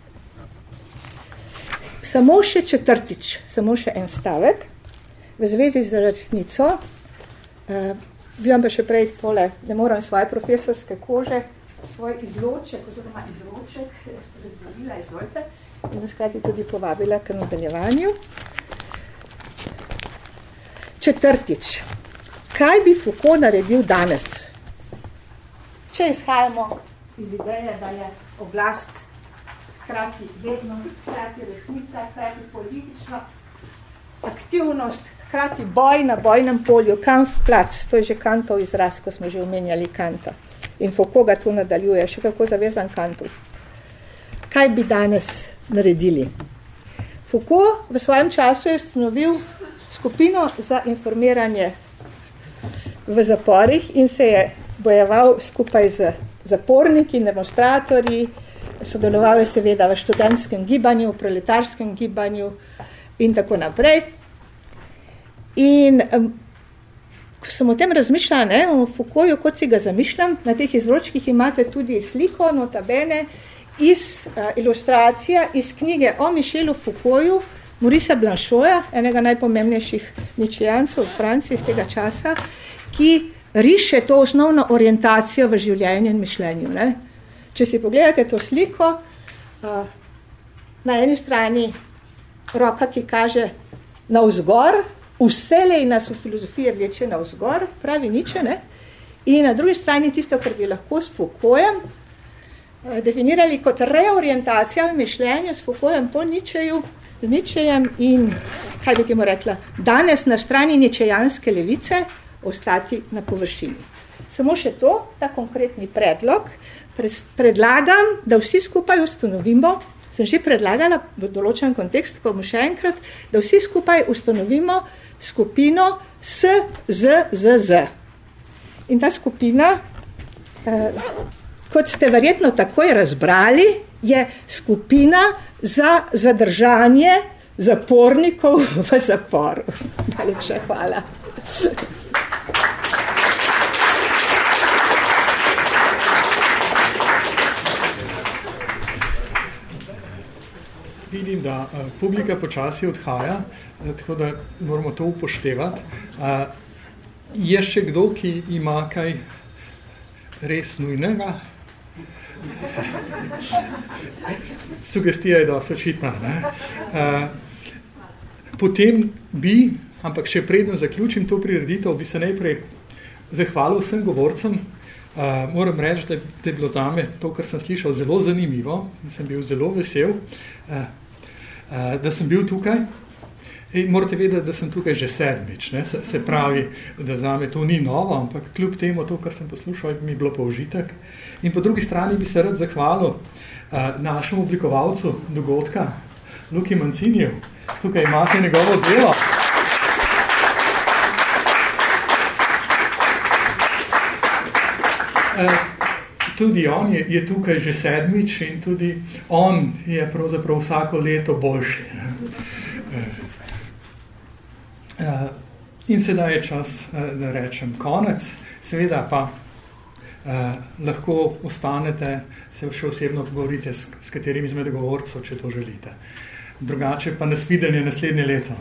Samo še četrtič, samo še en stavek v zvezi z resnico. Uh, bi vam pa še prej tole, ne moram svoje profesorske kože, svoj izloček oziroma izloček razbavila, izvolite, in krati tudi povabila k nadaljevanju. Četrtič. Kaj bi Foucault naredil danes? Če izhajamo iz ideje, da je oblast hkrati vedno, hkrati resnica, hkrati politična aktivnost, hkrati boj na bojnem polju, Kampfplatz, to je že Kantov izraz, ko smo že omenjali Kanta. In Foucault ga tu nadaljuje, še kako zavezan Kantu. Kaj bi danes naredili? Foucault v svojem času je ustanovil skupino za informiranje v zaporih in se je bojeval skupaj z zaporniki, demonstratorji, sodeloval je seveda v študentskem gibanju, v proletarskem gibanju in tako naprej. In ko sem o tem razmišljala, ne, o Foucaultu, kot si ga zamišljam, na teh izročkih imate tudi sliko, notabene, iz uh, ilustracija iz knjige o Michelu Foucaultu, Morisa Blanchoja, enega najpomembnejših ničijancev v Franciji iz tega časa, ki riše to osnovno orientacijo v življenju in mišljenju. Ne. Če si pogledate to sliko, uh, na eni strani roka, ki kaže na vzgor, vselej nas v filozofiji vleče na vzgor, pravi niče, ne? in na drugi strani tisto, kar bi lahko s Foucaultem definirali kot reorientacija v mišljenju s Foucaultem po ničeju, z ničejem in, kaj bi temu rekla, danes na strani ničejanske levice ostati na površini. Samo še to, ta konkretni predlog, predlagam, da vsi skupaj ustanovimo, sem že predlagala v določenem kontekstu, pa bomo še enkrat, da vsi skupaj ustanovimo skupino S, Z, Z, Z. In ta skupina, eh, kot ste verjetno takoj razbrali, je skupina za zadržanje zapornikov v zaporu. Najlepša hvala. vidim, da uh, publika počasi odhaja, uh, tako da moramo to upoštevati. Uh, je še kdo, ki ima kaj res nujnega? Sugestija je dosti očitna. Ne? Uh, potem bi, ampak še predno zaključim to prireditev, bi se najprej zahvalil vsem govorcem. Uh, moram reči, da, da je bilo zame to, kar sem slišal, zelo zanimivo in sem bil zelo vesel. Uh, da sem bil tukaj. In morate vedeti, da sem tukaj že sedmič. Ne? Se, se pravi, da za me to ni novo, ampak kljub temu, to, kar sem poslušal, mi je bilo pa užitek. In po drugi strani bi se rad zahvalil uh, našemu oblikovalcu dogodka, Luki Mancinjev. Tukaj imate njegovo delo. Uh, tudi on je, je tukaj že sedmič in tudi on je pravzaprav vsako leto boljši. Uh, in sedaj je čas, da rečem konec. Seveda pa lahko ostanete, se še osebno pogovorite s, s katerim izmed govorcev, če to želite. Drugače pa nas videnje naslednje leto.